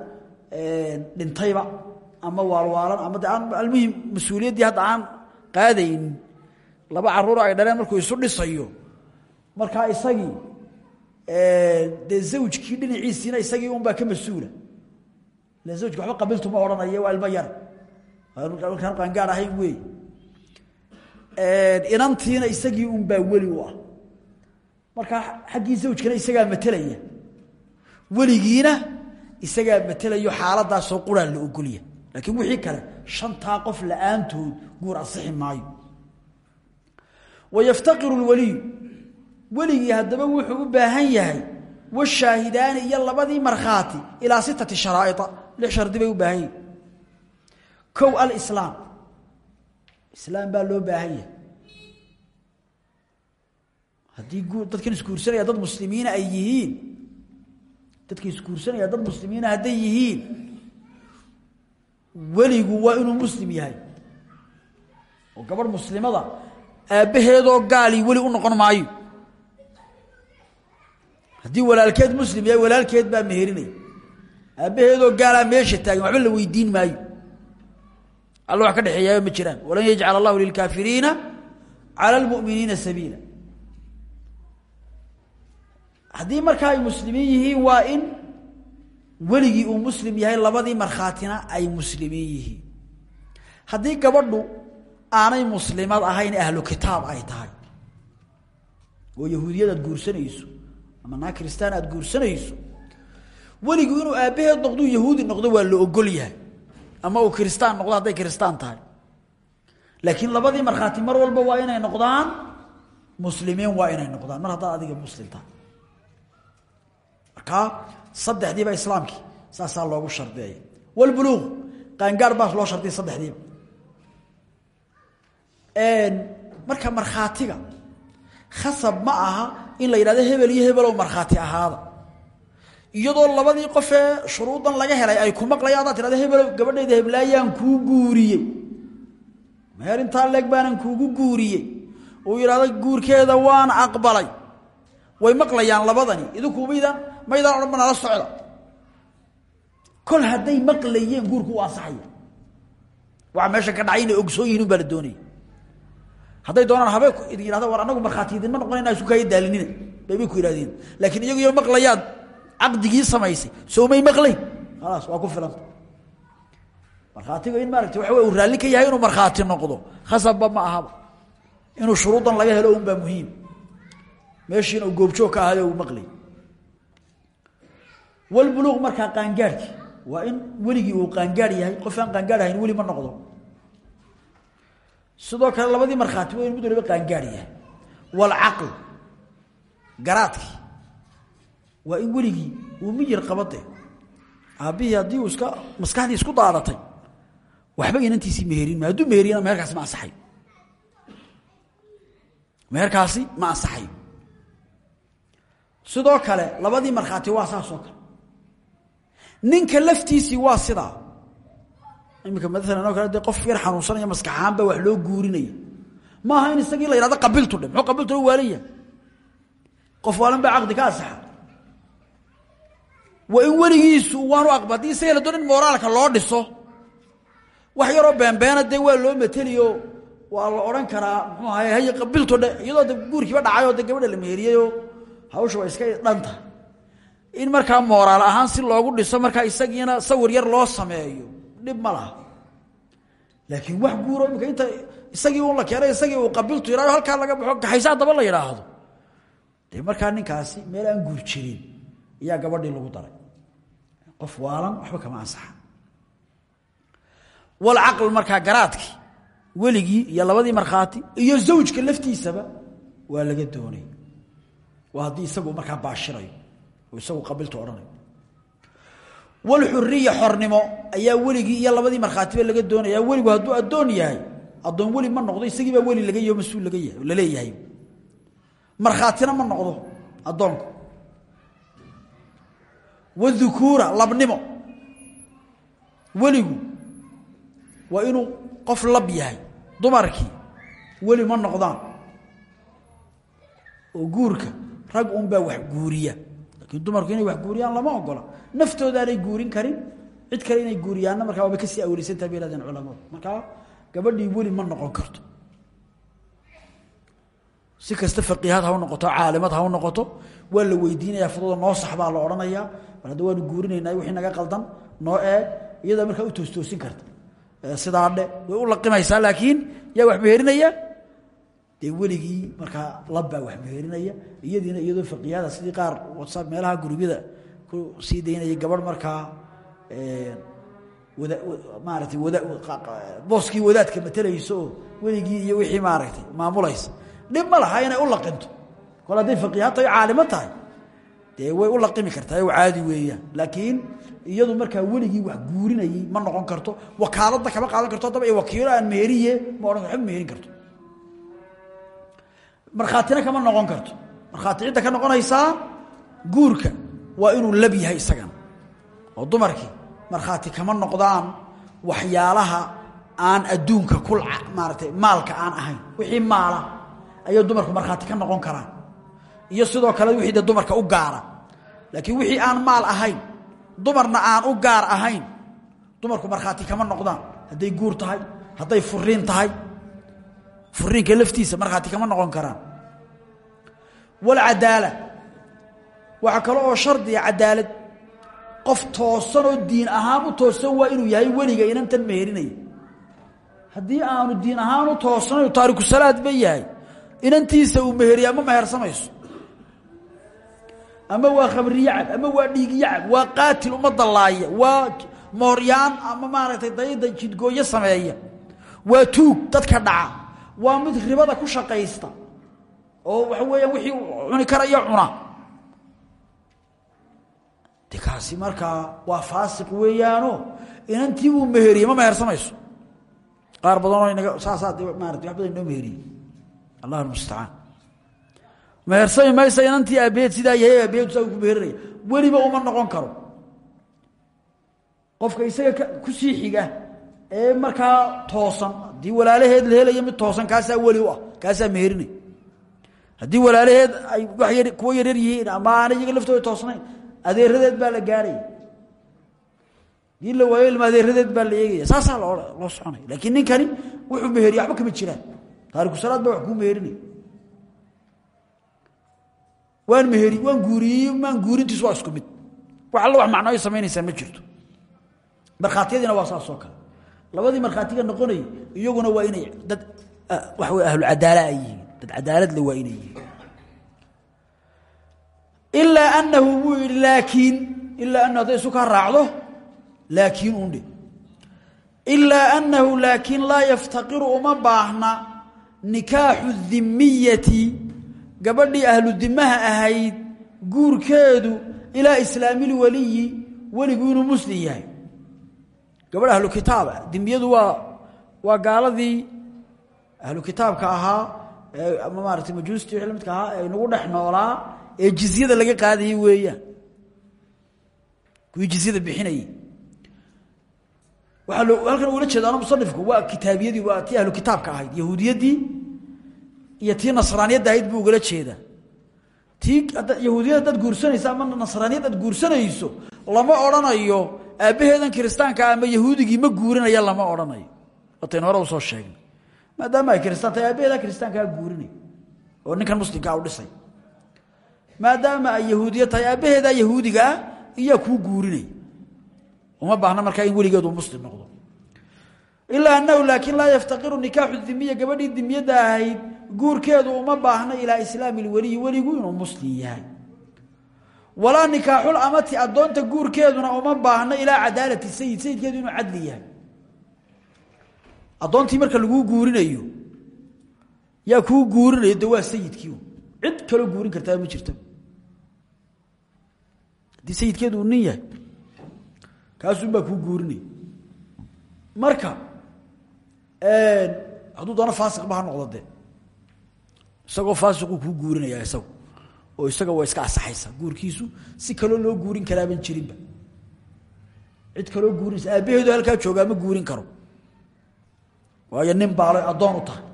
dhintayba ama waalwaalan ama aan almuhim mas'uuliyaddii hadda aan qaadaynin laba caruuro ay dhaleen markuu isu dhisayo. Markaa isagii dee zawjkii dhinaciisiina isagii unbaa ka mas'uula. Ila zawjki waxba qabiltu ma odhanayo waa yar kaan qaangaar ahayn wey inantiina isagii unbaa weli u ah. Markaa xaggii zawjkana isagaa matelaya weligiina isagaa matelayo xaaladaasoo quraa la ogolya laakiin wixii kale shantaa qof la'aantood guur asixi maayo. Wayaftaqiru lwaliyu weligii haddaba wuxuu u baahan yahay washaahidaani iyo labadii markhaati ilaa sitati sharaaia lix shardi bay u baahan yihiin kow alislaam. Islaam baa loo baahan yahay. Haddii dadkan isguursanaya dad muslimiina ay yihiin. Dadka isguursanaya dad muslimiina hadday yihiin. Weligu waa inuu muslim yahay. Oo gabadh muslimada aabbaheedoo gaalii weli u noqon maayo. Haddii walaalkeed muslim yahay walaalkeed baa meherinaya aabbaheedoo gaalaa meesha taagan waxba la weydiin maayo alla wax ka dhexeeyaaba ma jiraan. Walan yajcal allahu lilkaafiriina cala lmu'miniina sabiila. Haddii markaa ay muslimiin yihiin waa in weligii uu muslim yahay labadii markhaatina ay muslimiin yihiin. Haddii gabadhu aanay muslimad ahayn ahlu kitaab ay tahay. Oo yahuudiyad aad guursanayso ama naa kristaan aad guursanayso. Weligu inuu aabbaheed noqduu yahuudi noqdo waa la ama uu kiristaan noqdo hadday kiristaan tahay. Laakiin labadii markhaati mar walba waa inay noqdaan muslimiin waa inay noqdaan. Mar haddaad adiga muslim tahay. Markaa saddexdiiba islaamkii. Saasaa loogu shardeeya walbuluuq qaangaar baa loo shardiyay saddexdiiba marka markhaatiga khasab ma aha in la yidhahdo hebel iyo hebelow markhaati ahaada iyadoo labadii qofee shuruudan laga helay ay ku maqlayaan haddaad tidhahdo hebelow gabadhayda heblaayaan kuu guuriyey. Meher intaa leeg baanan kuugu guuriyey. Uu yidhahdo guurkeeda waan aqbalay. Way maqlayaan labadani. Idinku maydaan odhan ba nala socda. Kol hadday maqlayeen guurku u ansaxaya waxa meesha ka dhacay inay ogsoon yihiin un baa la doonaya hadday idin yidhahda war anagu markhaati noqonayna isu kaaya daalinina baybay ku yidhahdeen laakiin iyaguyo maqlayaad caqdigii samaysay. Soomay maqlayn khalaas waa ku filanta markhaatiga in maaragta waxa wey uu raalli ka yahay inuu markhaati noqdo khasabba ma ahaba. Inuu shuruudan laga helo un muhiim. Meeshiina uu goobjoog ka ahayo uu maqlay. Walbuluuq markaa qaangaadhki waa in weligii uu qaangaadh yahay qof aan qaangaadh ahayn weli ma noqdo. Sidoo kale labadii markhaati waa mid waliba qaangaadh yahay. Walcaql garaadkii waa in weligii uu miyir qabade aabbihii haddii uu iska maskaxdii isku daadatay waxba inantiisii meherin ma hadduu meheriyana meherkaasi ma ansaxayo meherkaasi ma ansaxayo sidoo kale labadii markhaati waa saas oo kale. Ninka laftiisii waa sidaa. Iminka maalan oo kale qof yar xanuunsanaya maskaxahaan baa wax loo guurinaya. Ma aha in isagii la yidhahdo qabiltu dhe muxuu qabiltu yahay. Qof waalan baa caqdi ka ansaxa waa in weligiisu waanu aqba haddii isaga moraalka loo dhiso wax yaroo beenbeena waa loo mateliyo. Waa la odhan karaa muxuu ahay hay qabiltu dhe guurkiiba dhacayoo de gabadha la meheriyeyoo hawsha waa iska dhanta in markaa mooraal ahaan si loogu dhiso markaa isagiina sawir yar loo sameeyo dhib ma laakiin wax guuro imika inta isagii un la keenay isagii uu qabiltu yihahdo halkaa laga baxo gaxaysaa daba la yidhaahdo. Dee markaa ninkaasi meel aan guur jirin ayaa gabadhii lagu daray qof waalan waxba kama ansaxa walcaql markaa garaadkii weligii iyo labadii markhaati iyo zawjka laftiisaba waa laga doonay. Waa haddii isagu markaa baashirayo oo isagu qabiltu odhanayo walxuriya xornimo ayaa weligii iyo labadii markhaatiba laga doonaya weligu hadduu addoon yahay addoon weli ma noqdo isagii baa weli laga yaho mas'uul laga yahay la leeyahay. Markhaatina ma noqdo addoonku wadukuura labnimo. Weligu waa inuu qof lab yahay dumarkii weli ma noqdaan. Oo guurka rag unbaa wax guuriya. Laakiin dumarku inay wax guuriyaan lama ogola naftoodaanay guurin karin cid kale inay guuriyaanna markaa waabay ka sii awleysantaha bay hahdeen culamadu markaa gabadhii weli ma noqon karto. Si kasta faqiihad ha u noqoto caalimad ha u noqoto waa la weydiinayaa fudada noo sax baa la odhanayaa mar hadda waanu guurinaynaa wixii naga qaldan noo eeg iyadaa markaa u toostoosin karta. Sidaa dhe way u laqimaysaa laakiin yaa wax meherinaya dee weligii markaa labbaa wax meherinaya iyadiina iyadoo faqiihada sidii qaar whatsapp meelaha gurubyada ku sii daynaya gabadh markaa wada maaragtay wada booskii wadaadka matelayso weligii iyo wixii maaragtay maamulaysa dhib ma laha u laqinto. Kol hadday caalimo tahay dee way u laqimi kartaa o caadi weeyaan. Laakiin iyadu markaa weligii wax guurinayey ma noqon karto wakaaladda kama qaadan karto haddaba wakiilo aan meheriye ma odhan waba meherin karto. Markhaatina kama noqon karto. Markhaati cidda ka noqonaysaa guurka waa inuu lab yahay isagana oo dumarkii markhaati kama noqdaan waxyaalaha aan adduunka kul maaratay maalka aan ahayn. Wixii maala ayay dumarku markhaati ka noqon karaan iyo sidoo kale wixii de dumarka u gaara. Laakiin wixii aan maal ahayn dumarna aan u gaar ahayn dumarku markhaati kama noqdaan. Hadday guur tahay hadday furiin tahay furiinka laftiisa markhaati kama noqon karaan. Walcadaala waxaa kale oo shardiga cadaalad. Qof toosan oo diin ahaan u toosan waa inuu yahay weliga inantan meherinaya haddii aanu diin ahaan u toosanayo taariku salaad ba yahay. Inantiisa uu meheriyaa ma mehersamayso ama waa khamriye cab ama waa dhiigiye cab waa qaatil ummadda laaya waa mooryaan ama maaragtay dayda jidgooyo sameeya. Waa tuug dadka dhaca. Waa mid ribada ku shaqaysta. Oo waxa weeyaan wixii cuni karaya cuna. De markaa waa faasiq weeyaano inantii buu meheriyey ma mehersamayso qaar badanoo inaga saasaa de wax badan inoo meheriyey. Allah almustacaan mehersami maysa inantii aabaheed sidaa yahay aabaheed saa ku meherinaya weliba uma noqon karo. Qofka isaga ku sii xiga ee markaa toosan haddii walaalaheed la helayo mid toosan kaasaa weli u ah kaasaa meherinay haddii walaalaheed ay yar kuwa yaryar yihiin ama aanay iyaga laftooda adeeradeed baa la gaarhaya dii la waayo adeeradeed baa la eegaya. Saasaa loo soconaya. Laakiin ninkani wuxuu meheriya waxba kama jiraan. Taariku salaad baa wax kuu meherinaya waan meheri waan guuriyey maan guurintiis waa isku mid. Wax alla wax macno ay samaynaysaa ma jirto. Markhaatiyadiina waa saas oo kale. Labadii markhaatiga noqonayay iyaguna waa inay dad waxa wey ahlucadaala ay yihiin. Dad cadaaladle waa inay yihiin. Ilaa anahu buu hadday isu kaa raacdo laakiin undhe ilaa anahu laakiin laa yaftaqiru uma baahna nikaaxu dimiyati gabadhii ahlu dimaha ahayd guurkeedu ilaa islaamil waliyi weligu inuu muslim yahay. Gabadh ahlu kitaaba dimiyadu waa waa gaaladii ahlu kitaabka ahaa ama maarata majuustii wixii lamidka ahaa ee inagu dhex noolaa ee jizyada laga qaadayay weeyaan. Kuwii jizyada bixinayey waxaa halkan ugala jeedaano musanifku waa kitaabiyadii waa tii ahlu kitaabka ahayd yahuudiyaddii iyo tii nasraaniyadda ahayd buu ugala jeedaa. Tii yahuudiyada dad guursanaysa ama nasraaniyad aad guursanayso lama odhanayo aabbaheedan kiristaanka ama yahuudigii ma guurinaya lama odhanayo. Wataynu hore u soo sheegnay. Maadaama ay kiristaan tahay kiristaankaa guurinay oo ninkan muslimkaa u dhisay. Maadaama ay yahuudiya tahay aabbaheedaa yahuudiga ah guurinay. Uma baahna markaa in weligeedu muslim noqdo. Ilaa anahu laakiin laa yaftaqiru nikaaxu dimiya gabadhii dimiyadda ahayd guurkeedu uma baahna ilaa islaami lweliyi weligu inuu muslim yahay. Walaa nikaaxul amati addoonta guurkeeduna uma baahna ilaa cadaalati sayid sayidkeedu inuu cadli yahay. Addoontii marka laguu guurinayo yaa kuu guurinayo de waa cid kaloo guurin kartaa ma jirto. Haddii sayidkeedu uu nin yahay kaasunbaa kuu guurinaya marka hadduu doono faasiqba ha noqdo de isagoo faasiquu kuu guurinaya isagu oo isaga waa iska asaxaysa. Guurkiisu si kaloo loo guurin karaaban jirinba. Cid kaloo guurinaysa aabbaheedu halkaa joogaa ma guurin karo. Waayo nin baaloy addoon u tahay.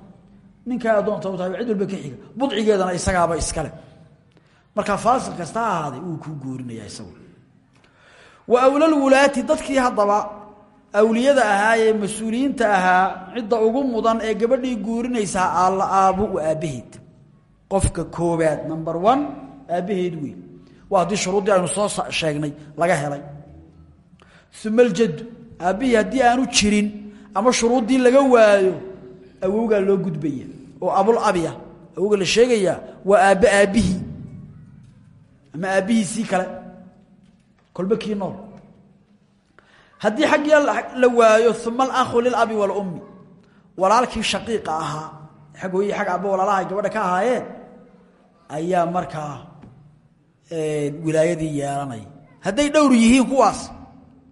Ninkaa tahay cid walba ka xiga. Budcigeedana isagaaba iskale markaa faasiq kasta ha ahaaday wuu kuu guurinaya isagu. Wa awlalwulaati dadkii haddaba awliyada ahaa ee mas'uuliyiinta ahaa cidda ugu mudan ee gabadhii guurinaysaa alla aabbu u aabbaheed qofka koobaad number one aabbaheed wey waa haddii shuruuddii aynu soo sheegnay laga helay. Uma aljaddu aabbihii haddii aanu jirin ama shuruuddii laga waayo awowgaa loo gudbaya oo abul abiya awowga la sheegayaa waa aabbe aabbihii. Ama aabbihiisii kale. Kolba kii nool. Haddii xaggii la waayo uma alakhu lilabi walummi walaalkii shaqiiqa ahaa. Xag hooyi xag abba walaalaha gabadha ka ahaayeen ayaa markaa wilaayadii yeelanaya hadday dhowr yihiin kuwaas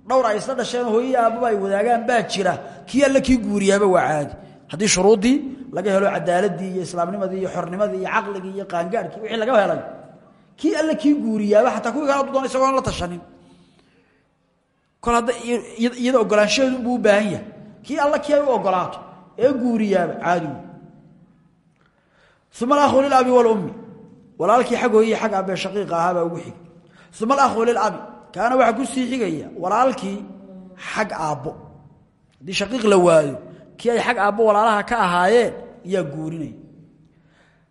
dhowr ay isla dhasheen hooyii aabbaba ay wadaagaan baa jira. Kii alle kii guuriyaaba waa caadi. Haddii shuruuddii laga helo cadaaladii iyo islaamnimadii iyo xornimadii iyo caqligii iyo qaangaarhkii wixii laga helay. Kii alle kii guuriyaaba xataa kuwii kale adu doona isagoon la tashanin. Kol iyada ogolaanshaheedu buu baahan yahay. Kii alla kii ay ogolaato ee guuriyaaba caadi. Uma alakhu lilabi walummi walaalkii xag hooyihi xag aabee shaqiiqa ahaabaa ugu xig uma alakhu lilabi kaana waxaa ku sii xigaya walaalkii xag aabbo. Haddii shaqiiq la waayo kii ay xag aabbo walaalaha ka ahaayeen yaa guurinaya.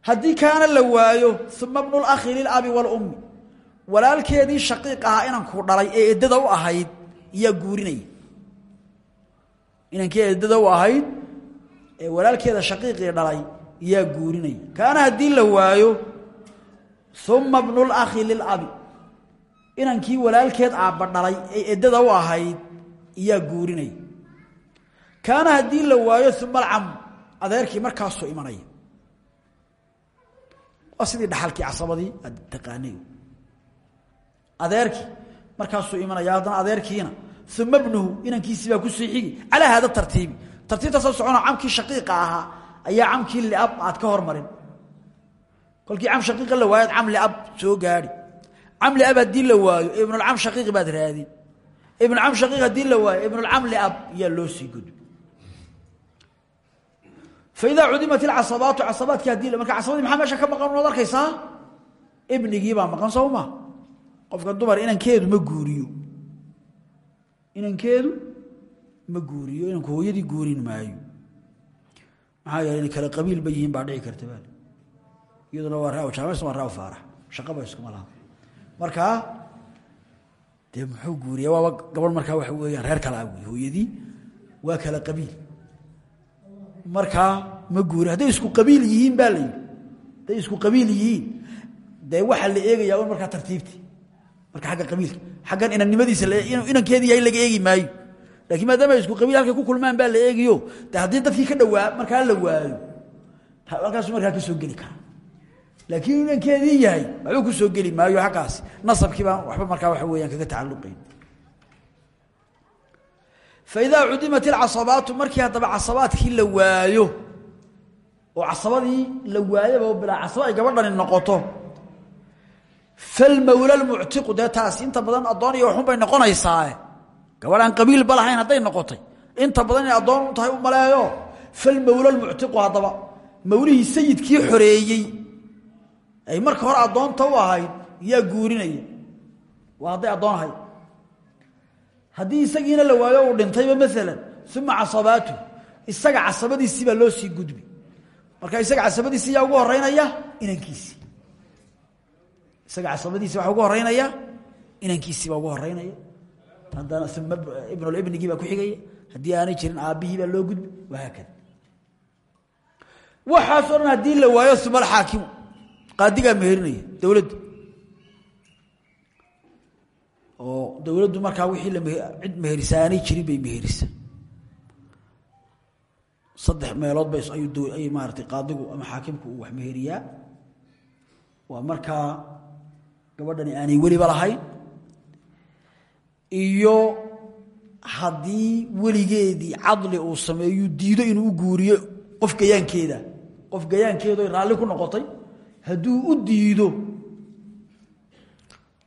Haddii kaana la waayo uma bnulakhi lilabi walummi walaalkeedii shaqiiq ahaa inankuu dhalay ee eddada u ahayd yaa guurinaya. Inankii eddada u ahayd ee walaalkeeda shaqiiqii dhalay yaa guurinaya. Kaana haddii la waayo uma bnulakhi lilabi inankii walaalkeed aabba dhalay ee eddada u ahayd iyaa guurinaya kaana haddii la waayo uma alcam adeerkii markaasuu imanaya waa sidii dhaxalkii casabadii aad taqaanay. Adeerkii markaasuu imanaya haddana adeerkiina uma bnuhu inankiisii baa ku sii xigi. Calaa haada tartiibi tartiibtaasoo socona camkii shaqiiqa ahaa ayaa camkii liab aad ka hormarin kolkii cam shaqiiqa la waayo ad cam liab soo gaadhi cam liab haddii la waayo ibnulcam shaqiiqi baad raadin. Ibnucam shaqiiq haddii la waayo ibnulcam liab yaa loo sii gudbi. Faidaa cudimat ilcasabaatu casabaadkii haddii marka casabadii maxaa meesha ka maqan unaad arkaysaa? Ibnigiibaa maqan soo ma. Qofka dumar inankeedu ma guuriyo. Inankeedu ma guuriyo inanku hooyadii guurin maayo. Maxaa yeele inay kale qabiil ba yihiin baa dhici karta iyaduna waa raa jaamacsan waa raa faarax. Shaqaba iskuma laha markaa dee muxuu guuriya? Waaba gabadh markaa waxa weeyaan reer kala ah wey hooyadii. Waa kala qabiil. Markaa ma guuri. Hadday isku qabiil yihiin baa la yidhi. Hadday isku qabiil yihiin dee waxaa la eegayaa un markaa tartiibtii marka agga qabiilka. Aggan inannimadiisa inankeedi yahay laga eegi maayo. Lakiin maadaama isku qabiil halkay ku kulmaan baa la eegiyo de haddii dadkii ka dhawaa markaa la waayo. Halkaasu markaa ka soo geli kara laakiin inankeedii yahay waxba ku soo geli maayo aggaasi nasabkiibaa waxba markaa waxa weyaan kaga tacaluqayn faidaa cudimat ilcasabaatu markii haddaba casabaadkii la waayo oo casabadii la waayaba bilaa casaba ay noqoto falmawla lmuctiqu dee inta badan addoon iyo waxun bay noqonaysaa gabadh aan qabiilba lahayn hadday noqotay. Inta badan inay u tahay u maleeyo falmawla lmuctiqu haddaba mawlihii sayidkii xoreeyey ay marka hore addoonta u ahayd yaa guurinaya. Waa hadday addoon ahayd. Haddii isagiina la waayo uu dhintayba maalan uma casabaatu isaga casabadiisii baa loo sii gudbi. Marka isaga casabadiisii yaa ugu horeynaya inankiisii. Isaga casabadiisi waxaa ugu horeynaya inankiisii baa ugu horeynaya haddana uma ibnulibnigii baa ku xigaya. Haddii aanay jirin aabbihii baa loo gudbi. Wahaakada waxaasoo dhan haddii la waayo uma alxaakimu qaadigaa meherinaya dowladda oo dowladdu markaa wixii la cid meherisa aanay jirin bay meherisa saddex meelood bay ayuu ay maaratay qaadigu ama xaakimku uu wax meheriyaa. Waa markaa gabadhani aanay weliba lahayn. Iyo haddii weligeedii cadli uu sameeyu diido inuu u guuriyo qof gayaankeeda qof gayaankeedo raalli ku noqotay hadduu u diido.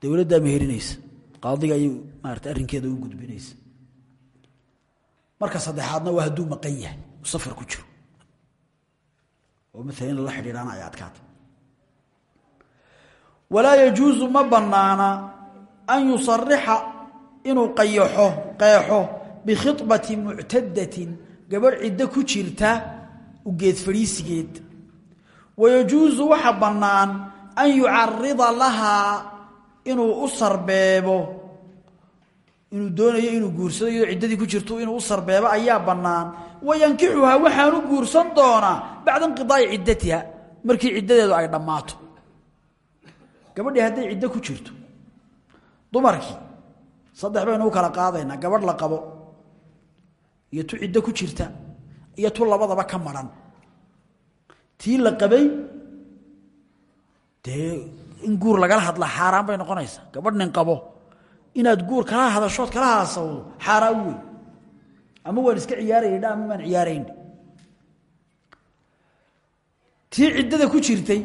Dowladdaa meherinaysa qaadiga ayay maarata arrinkeeda u gudbinaysa. Marka saddexaadna waa hadduu maqan yahay. Safar ku jiro. Oo maalan in lala xidhiidhaana ay adkaata walaa yajuusu ma bannaana an yusarixa inuu qayaxo qeexo bikhibati muctadatin gabadh ciddo ku jirta u geed fadhiisigeed wayajuusu waxa bannaan an yucarida lahaa inuu u sarbeebo. Inuu doonayo inuu guursado iyadoo ciddadii ku jirto inuu u sarbeebo ayaa bannaan. Wayankixuhaa waxaanu guursan doonaa bacda inqidaai ciddatiha markii ciddadeedu ay dhammaato. Gabadhii hadday ciddo ku jirto dumarkii saddex baynu u kala qaadaynaa gabadh la qabo iyo tu ciddo ku jirta iyo tu labadaba ka maran tii la qabay dee in guur lagala hadla xaaraan bay noqonaysaa. Gabadh nin qabo inaad guur kala hadashood kala haasawdo xaaraan wey ama waan iska ciyaaraydha ama maan ciyaarayn. Tii ciddada ku jirtay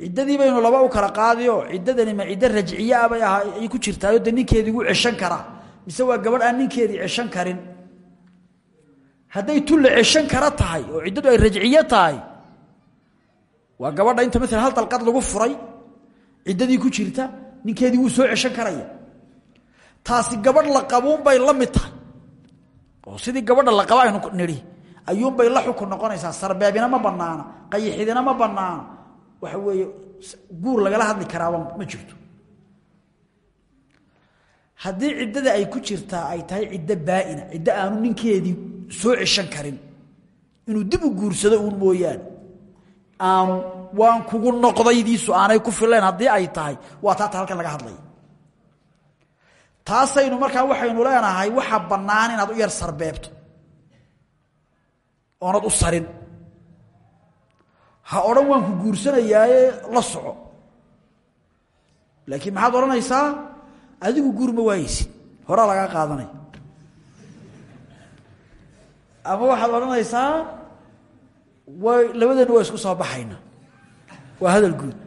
ciddadii baynu laba u kala qaadiyo ciddadani ma ciddo rajciye ah ay ku jirtaayo de ninkeedii wuu ceshan karaa. Mise waa gabadh aan ninkeedii ceshan karin hadday tulle ceshan kara tahay oo ciddadu ay rajciye tahay waa gabadha inta maala hal dalqad lagu furay ciddadii ku jirta ninkeedii wuu soo ceshan karaya. Taasi gabadh la qabuunbay la mid tahay. Oo sidii gabadha la qaba aynu nidhi ayuunbay la xukun noqonaysaa sarbeebina ma banaana qayixidina ma banaana waxa weeye guur lagala hadli karaaba ma jirto. Haddii ciddada ay ku jirtaa ay tahay ciddo baaina ciddo aanu ninkeedii soo ceshan karin. Inuu dib u guursado uun mooyaane. Aanu waan kugu noqdaydiisu aanay ku filayn haddii ay tahay waa taata halkan laga hadlaya taasaynu markaa waxaynu leenahay waxa bannaan inaad u yar sarbeebto. Oonad u sarin. Ha odhan waan ku guursanayaaye la soco. Laakiin maxaad odhanaysaa? Adigu guur ma waayeysid horaa lagaa qaadanaya ama waxaad odhanaysaa way labadeenu waa isku soo baxayna. Waa hadal guud.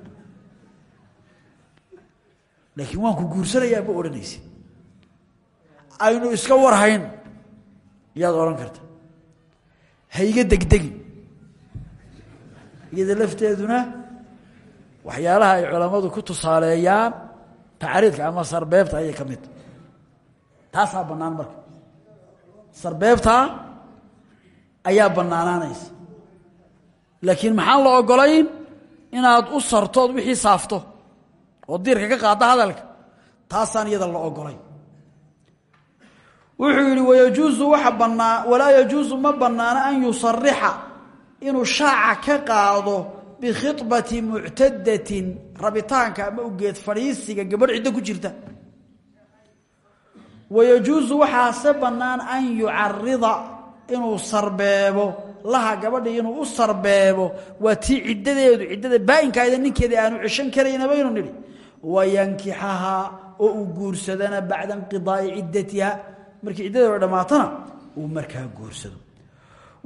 Laakiin waan ku guursanayaa ma odhanaysid aynu iska warhayn yaad odhan karta. Hayga degdegin. Iyada lafteeduna waxyaalaha ay culammadu ku tusaaleeyaan tacriidka ama sarbeebta ayay ka mid. Taasaa bannaan marka. Sarbeebtaa ayaa bannaanaanaysa laakiin maxaan la ogolayn inaad u sartood wixii saafto oo diirka ka qaadda hadalka. Taasaan iyada la ogolayn wuxuu yidhi wayajuusu waxa bannaa walaa yajuusu ma bannaano an yusarixa inuu shaaca ka qaado bikhibati muctadatin rabitaanka ama ugeed fadhiisiga gabadh ciddo ku jirta. Wayajuusu waxaase bannaan an yucarida inuu sarbeebo laha gabadhii inuu u sarbeebo waa tii ciddadeedu ciddada baa'inkaayda ninkeeda aanu ceshan karayna baynu nidhi wayankixahaa oo uu guursadana bacda inqidaa'i ciddatiha. Markii ciddadeedu dhammaatana uu markaa guursado.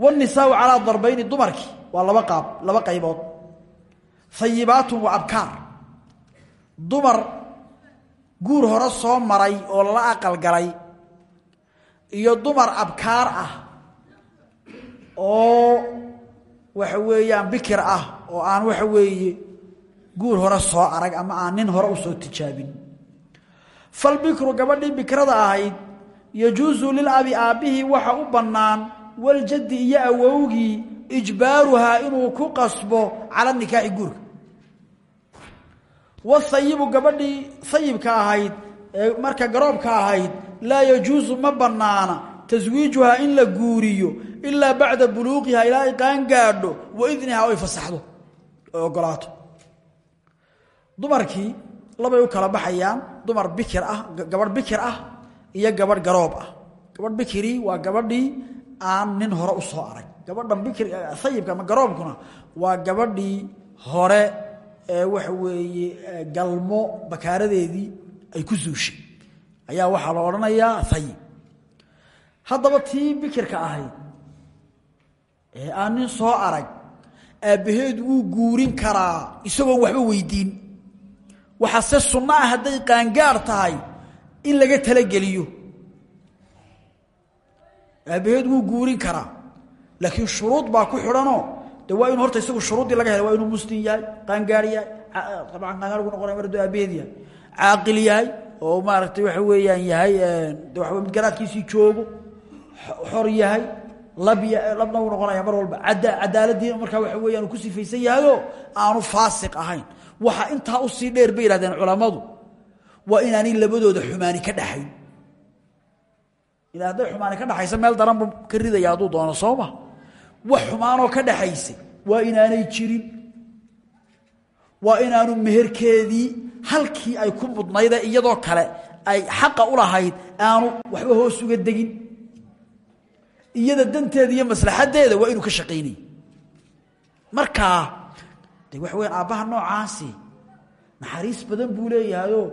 Wاnisaau calaa darbayni dumarkii waa laba qaab laba qaybood. Hayibaatun wa abkaar. Dumar guur hore soo maray oo lala aqal galay iyo dumar abkaar ah oo waxa weeyaan bikir ah oo aan waxa weeye guur hore soo arag ama aan nin hore u soo tijaabin. Falbikru gabadhii bikrada ahayd yajuusu lilabi aabbihii waxa u bannaan waljaddi iyo awowgii ijbaaruhaa inuu ku qasbo cala nikaaxi guurka. Wahayibu gabadhii hayibka ahayd ee marka garoobka ahayd laa yajuusu ma bannaana taswiijuhaa in la guuriyo ilaa bacda buluuqihaa ilaa ay qaan gaadho wa idnihaa ay fasaxdo oy ogolaato dumarkii labay u kala baxayaan dumar bikir ah gabadh bikir ah iyo gabadh garoob ah gabadh bikirii waa gabadhii aan nin hore u soo arag gabadhan bikir sayibka ama garoobkuna waa gabadhii hore ee waxa weeye galmo bakaaradeedii ay ku suushay ayaa waxaa la odhanayaa sayib haddaba tii bikirka ahayd aan soo arag aabbaheed wuu guurin karaa isagoon waxba weydiin. Waxaase sunno ah hadday qaangaar tahay in laga talageliyo. Aabbaheed wuu guurin karaa. Laakiin shuruud baa ku xidhanoo de waa horta isagu shuruuddii laga helay waa inuu muslim yahay qaangaar yahay qaangaargu noqonay mar hadduu aabbaheed yahay. Caaqil yahay oo maaragtay waxa weeyaan yahay de waxawa mid garaadkiisii joogo xor yahay labna uu noqonaya mar walba. Ada cadaaladii markaa waxa weeyaan ku sifaysan yahayoo aanu faasiq ahayn. Waxa intaa u sii dheer bay yihahdeen culammadu. Waa inaanay labadooda xumaani ka dhaxayn ila xumaani ka dhaxaysa meel daranbu ka ridaya hadduu doono soo ma? Wax xumaanoo ka dhaxaysay waa inaanay jirin. Waa inaanu meherkeedii halkii ay ku mudnayde iyadoo kale ay xaqa u lahayd aanu waxba hoos uga degin iyada danteeda iyo maslaxadeeda waa inuu ka shaqaynay markaa de waxa weyan aabbaha noocaasi naxariis badan buu leeyahayoo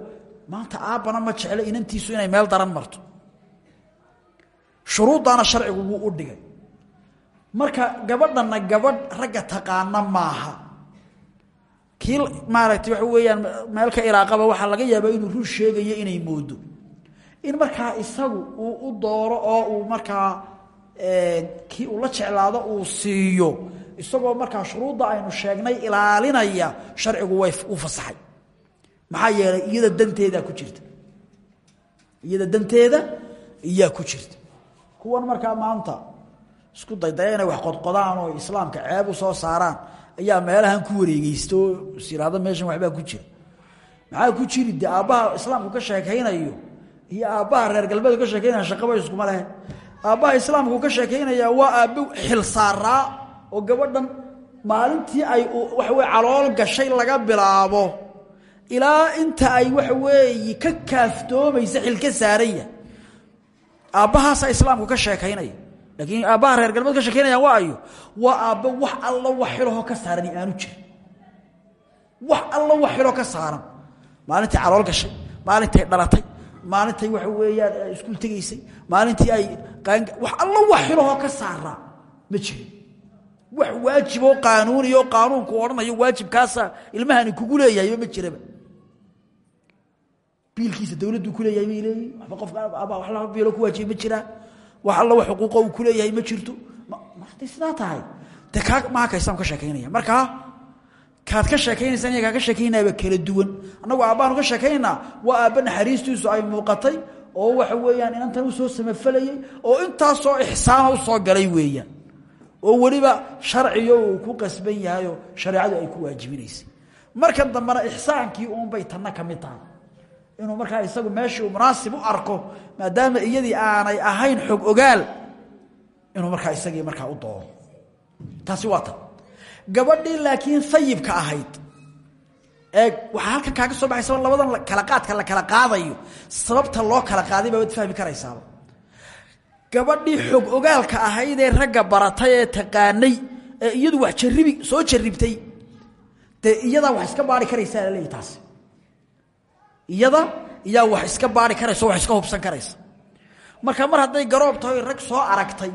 maanta aabbana ma jeclo inantiisu inay meel daran marto. Shuruuddaana sharcigu wuu u dhigay. Marka gabadhanna gabadh ragga taqaana maaha. Kii maaragtay waxa weeyaan meel ka ilaaqaba waxaa laga yaabaa inuu run sheegayo inay moodo. In markaa isagu uu u dooro oo uu markaa kii uu la jeclaado uu siiyo. Isagoo markaa shuruudda aynu sheegnay ilaalinaya sharcigu way u fasaxay. Maxaa yeelay iyada danteedaa ku jirta. Iyada danteeda iyaa ku jirta. Kuwan markaa maanta isku daydaya inay wax qodqodaan oo islaamka ceeb u soo saaraan ayaa meelahan ku wareegeysta oo is yidhaahdo meeshan waxbaa ku jira. Maxaa ku jiri dee aabbaha islaamku ka sheekaynayo iyo aabbaha reer galbeedku ka sheekaynaya shaqaba iskuma lehe aabbaha islaamku ka sheekaynayaa waa aabbo xil saaraa oo gabadhan maalintii ay waxa weye calool gashay laga bilaabo. Ilaa inta ay waxa weeye ka kaaftoomaysa xilka saaranya aabbahaasa islaamku ka sheekaynaya laakiin aabbaha reer galbeed ka sheekaynayaan waa ayo waa aabbe wax alla wax ka saarani aanu jirin. Wax alla wax ka saaran. Maalintii calool gashay maalintay dhalatay maalintay waxa weeyaan iskuul tegaysay. Maalintii ay wax alla wax xilahoo ka saaraa ma jirin. Wax waajiboo qaanuuniyo qaanuunku odhanayo waajibkaasa ilmahani kugu leeyahayba ma jiraba. Biilkiisa dawladdu kuleeyahay bay leeyihiin waba qofka aba wa laba biilo ku ma jiraan? Wax alla wax xuquuqo uu kuleeyahay ma jirto? Marday sidaa tahay? De kaa ka islaam ka sheekaynaya. Markaa kaad ka sheekaynaysaan iyo kaa ka sheekaynaaba kala duwan. Annagu aabbaanu ka sheekaynaa waa aabba naxariistiisu ay muuqatay oo waxa weeyaan inantan u soo samafalayey oo intaasoo ixsaana u soo galay weeyaan. Oo weliba sharciyo uu ku qasban yahayo shareecadu ay ku waajibinaysay markan dambena ixsaankii uunbay tanna ka mid tahay. Inuu markaa isagu meeshii munaasib u arko maadaama iyadii aanay ahayn xog ogaal inuu markaa isagii markaa u dooro. Taasi waa tan gabadhii laakiin ayibka ahayd. Eeg waxaa halkan kaaga soo baxaysa labadan kala qaadka la kala qaadayo. Sababta loo kala qaaday baa fahmi karaysaaba gabadhii xog ogaalka ahayd ee ragga baratay ee taqaanay ee iyadu wax jaribi soo jaribtay dee iyadaa wax iska baari karaysaa laleeyahy taasi. Iyada iyaa wax iska baari karaysa wax iska hubsan karaysa. Marka mar hadday garoob tahay rag soo aragtay.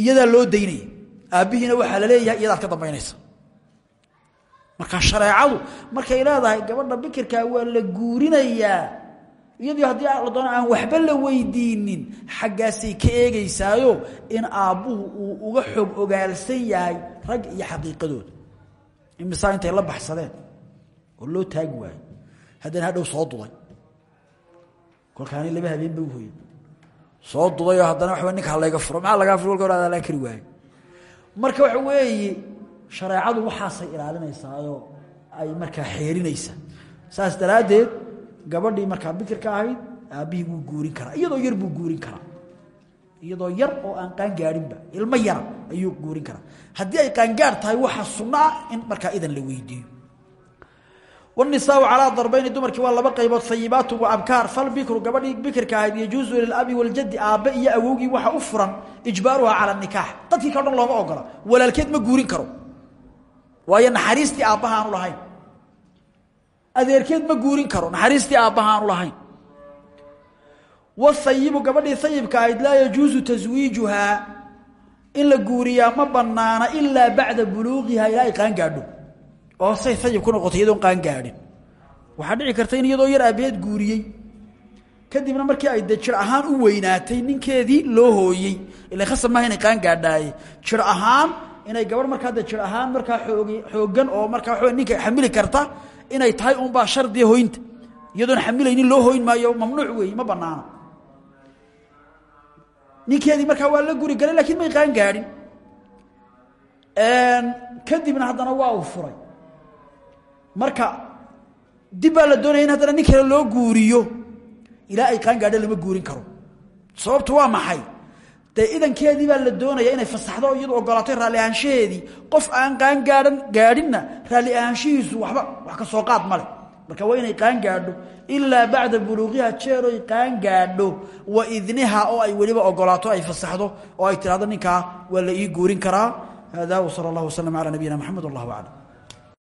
Iyadaa loo daynaya aabbihiina waxaa la leeyahay iyadaad ka dambaynaysa. Marka shareecadu markay leedahay gabadha bikirkaa waa la guurinayaa. Iyadii haddii la doono waxba la weydiinin xaggaasay ka eegaysaayo in aabbuhu uu uga xog ogaalsan yahay rag iyo xaqiiqadooda imisaa intay la baxsadeen? Oo loo taagi waayo hadhow soo duday kolkaani laba habeen ba uhoyey soo dudayoo haddana waxba ninka halayga furo. Maxaa lagaa furo? Walka hor adaan kari marka waxa weeye shareecadu waxaasay ilaalinaysaayoo ay markaa xeerinaysaa. Saas daraaddeed gabadhii markaa bikirka ahayd aabbihii wuu guurin karaa. Iyadoo yar buu guurin karaa. Iyadoo yar oo aan qaangaarinba ilmo yara ayuu guurin karaa. Haddii ay qaangaar tahay waxa sunno in markaa idan la weydiiyo wnisaau calaa darbayni dumarkii waa laba qaybood sayibaatu wa abkaar falbikru gabadhii bikirka ahayd yajuusu lilabi waljadi aabbe iyo awowgii waxa u furan ijbaaruha cala nikaax dadkii kao dhan looma ogola walaalkeed ma guurin karo waayo naxariistii aabbaha aanu lahayn adeerkeed ma guurin karo naxariistii aabbaha aanu lahayn wasayibu gabadhii sayibka ahayd laa yajuusu taswiijuhaa in la guuriyaa ma banaana ilaa bacda buluuqiha ilaa oo say sayib ku noqotay iyadoon qaan gaadhin waxaa dhici karta in iyadoo yar aabaheed guuriyey. Kadibna markii ay de ahaan u weynaatay ninkeedii loo hooyey. Ila khasab maaha inay qaan gaadhaaye jir ahaan inay gabadh markaa de ahaan markaa oog xooggan oo markaa waa ninka xamili karta inay tahay unbaa shardiya hoynta. Iyadoon xamilaynin loo hoyn maayo mamnuuc weeye ma banaana ninkeedii markaa waa la guri galay lakiin may qaan gaadhin kadibna haddana waa uu furay marka dib la doonaya in haddana nin loo guuriyo ilaa ay qaan gaadho lama guurin karo. Sababtu waa maxay? Dee idankeedii baa la doonaya inay fasaxdo iyadu ogolaatay raalli ahaanshaheedii. Qof aan qaan gaadhan gaadhinna raalli ahaanshihiisu waxba wax ka soo qaad male marka waa inay qaan gaadho ilaa bacda buluuqiha jeeroy qaan gaadho wa idniha oo ay weliba ogolaato ay fasaxdo oo ay tidhahdo ninkaa waa la ii guurin karaa. Hada wsala allah waslama calaa nabiyina maxamed wallahu aclam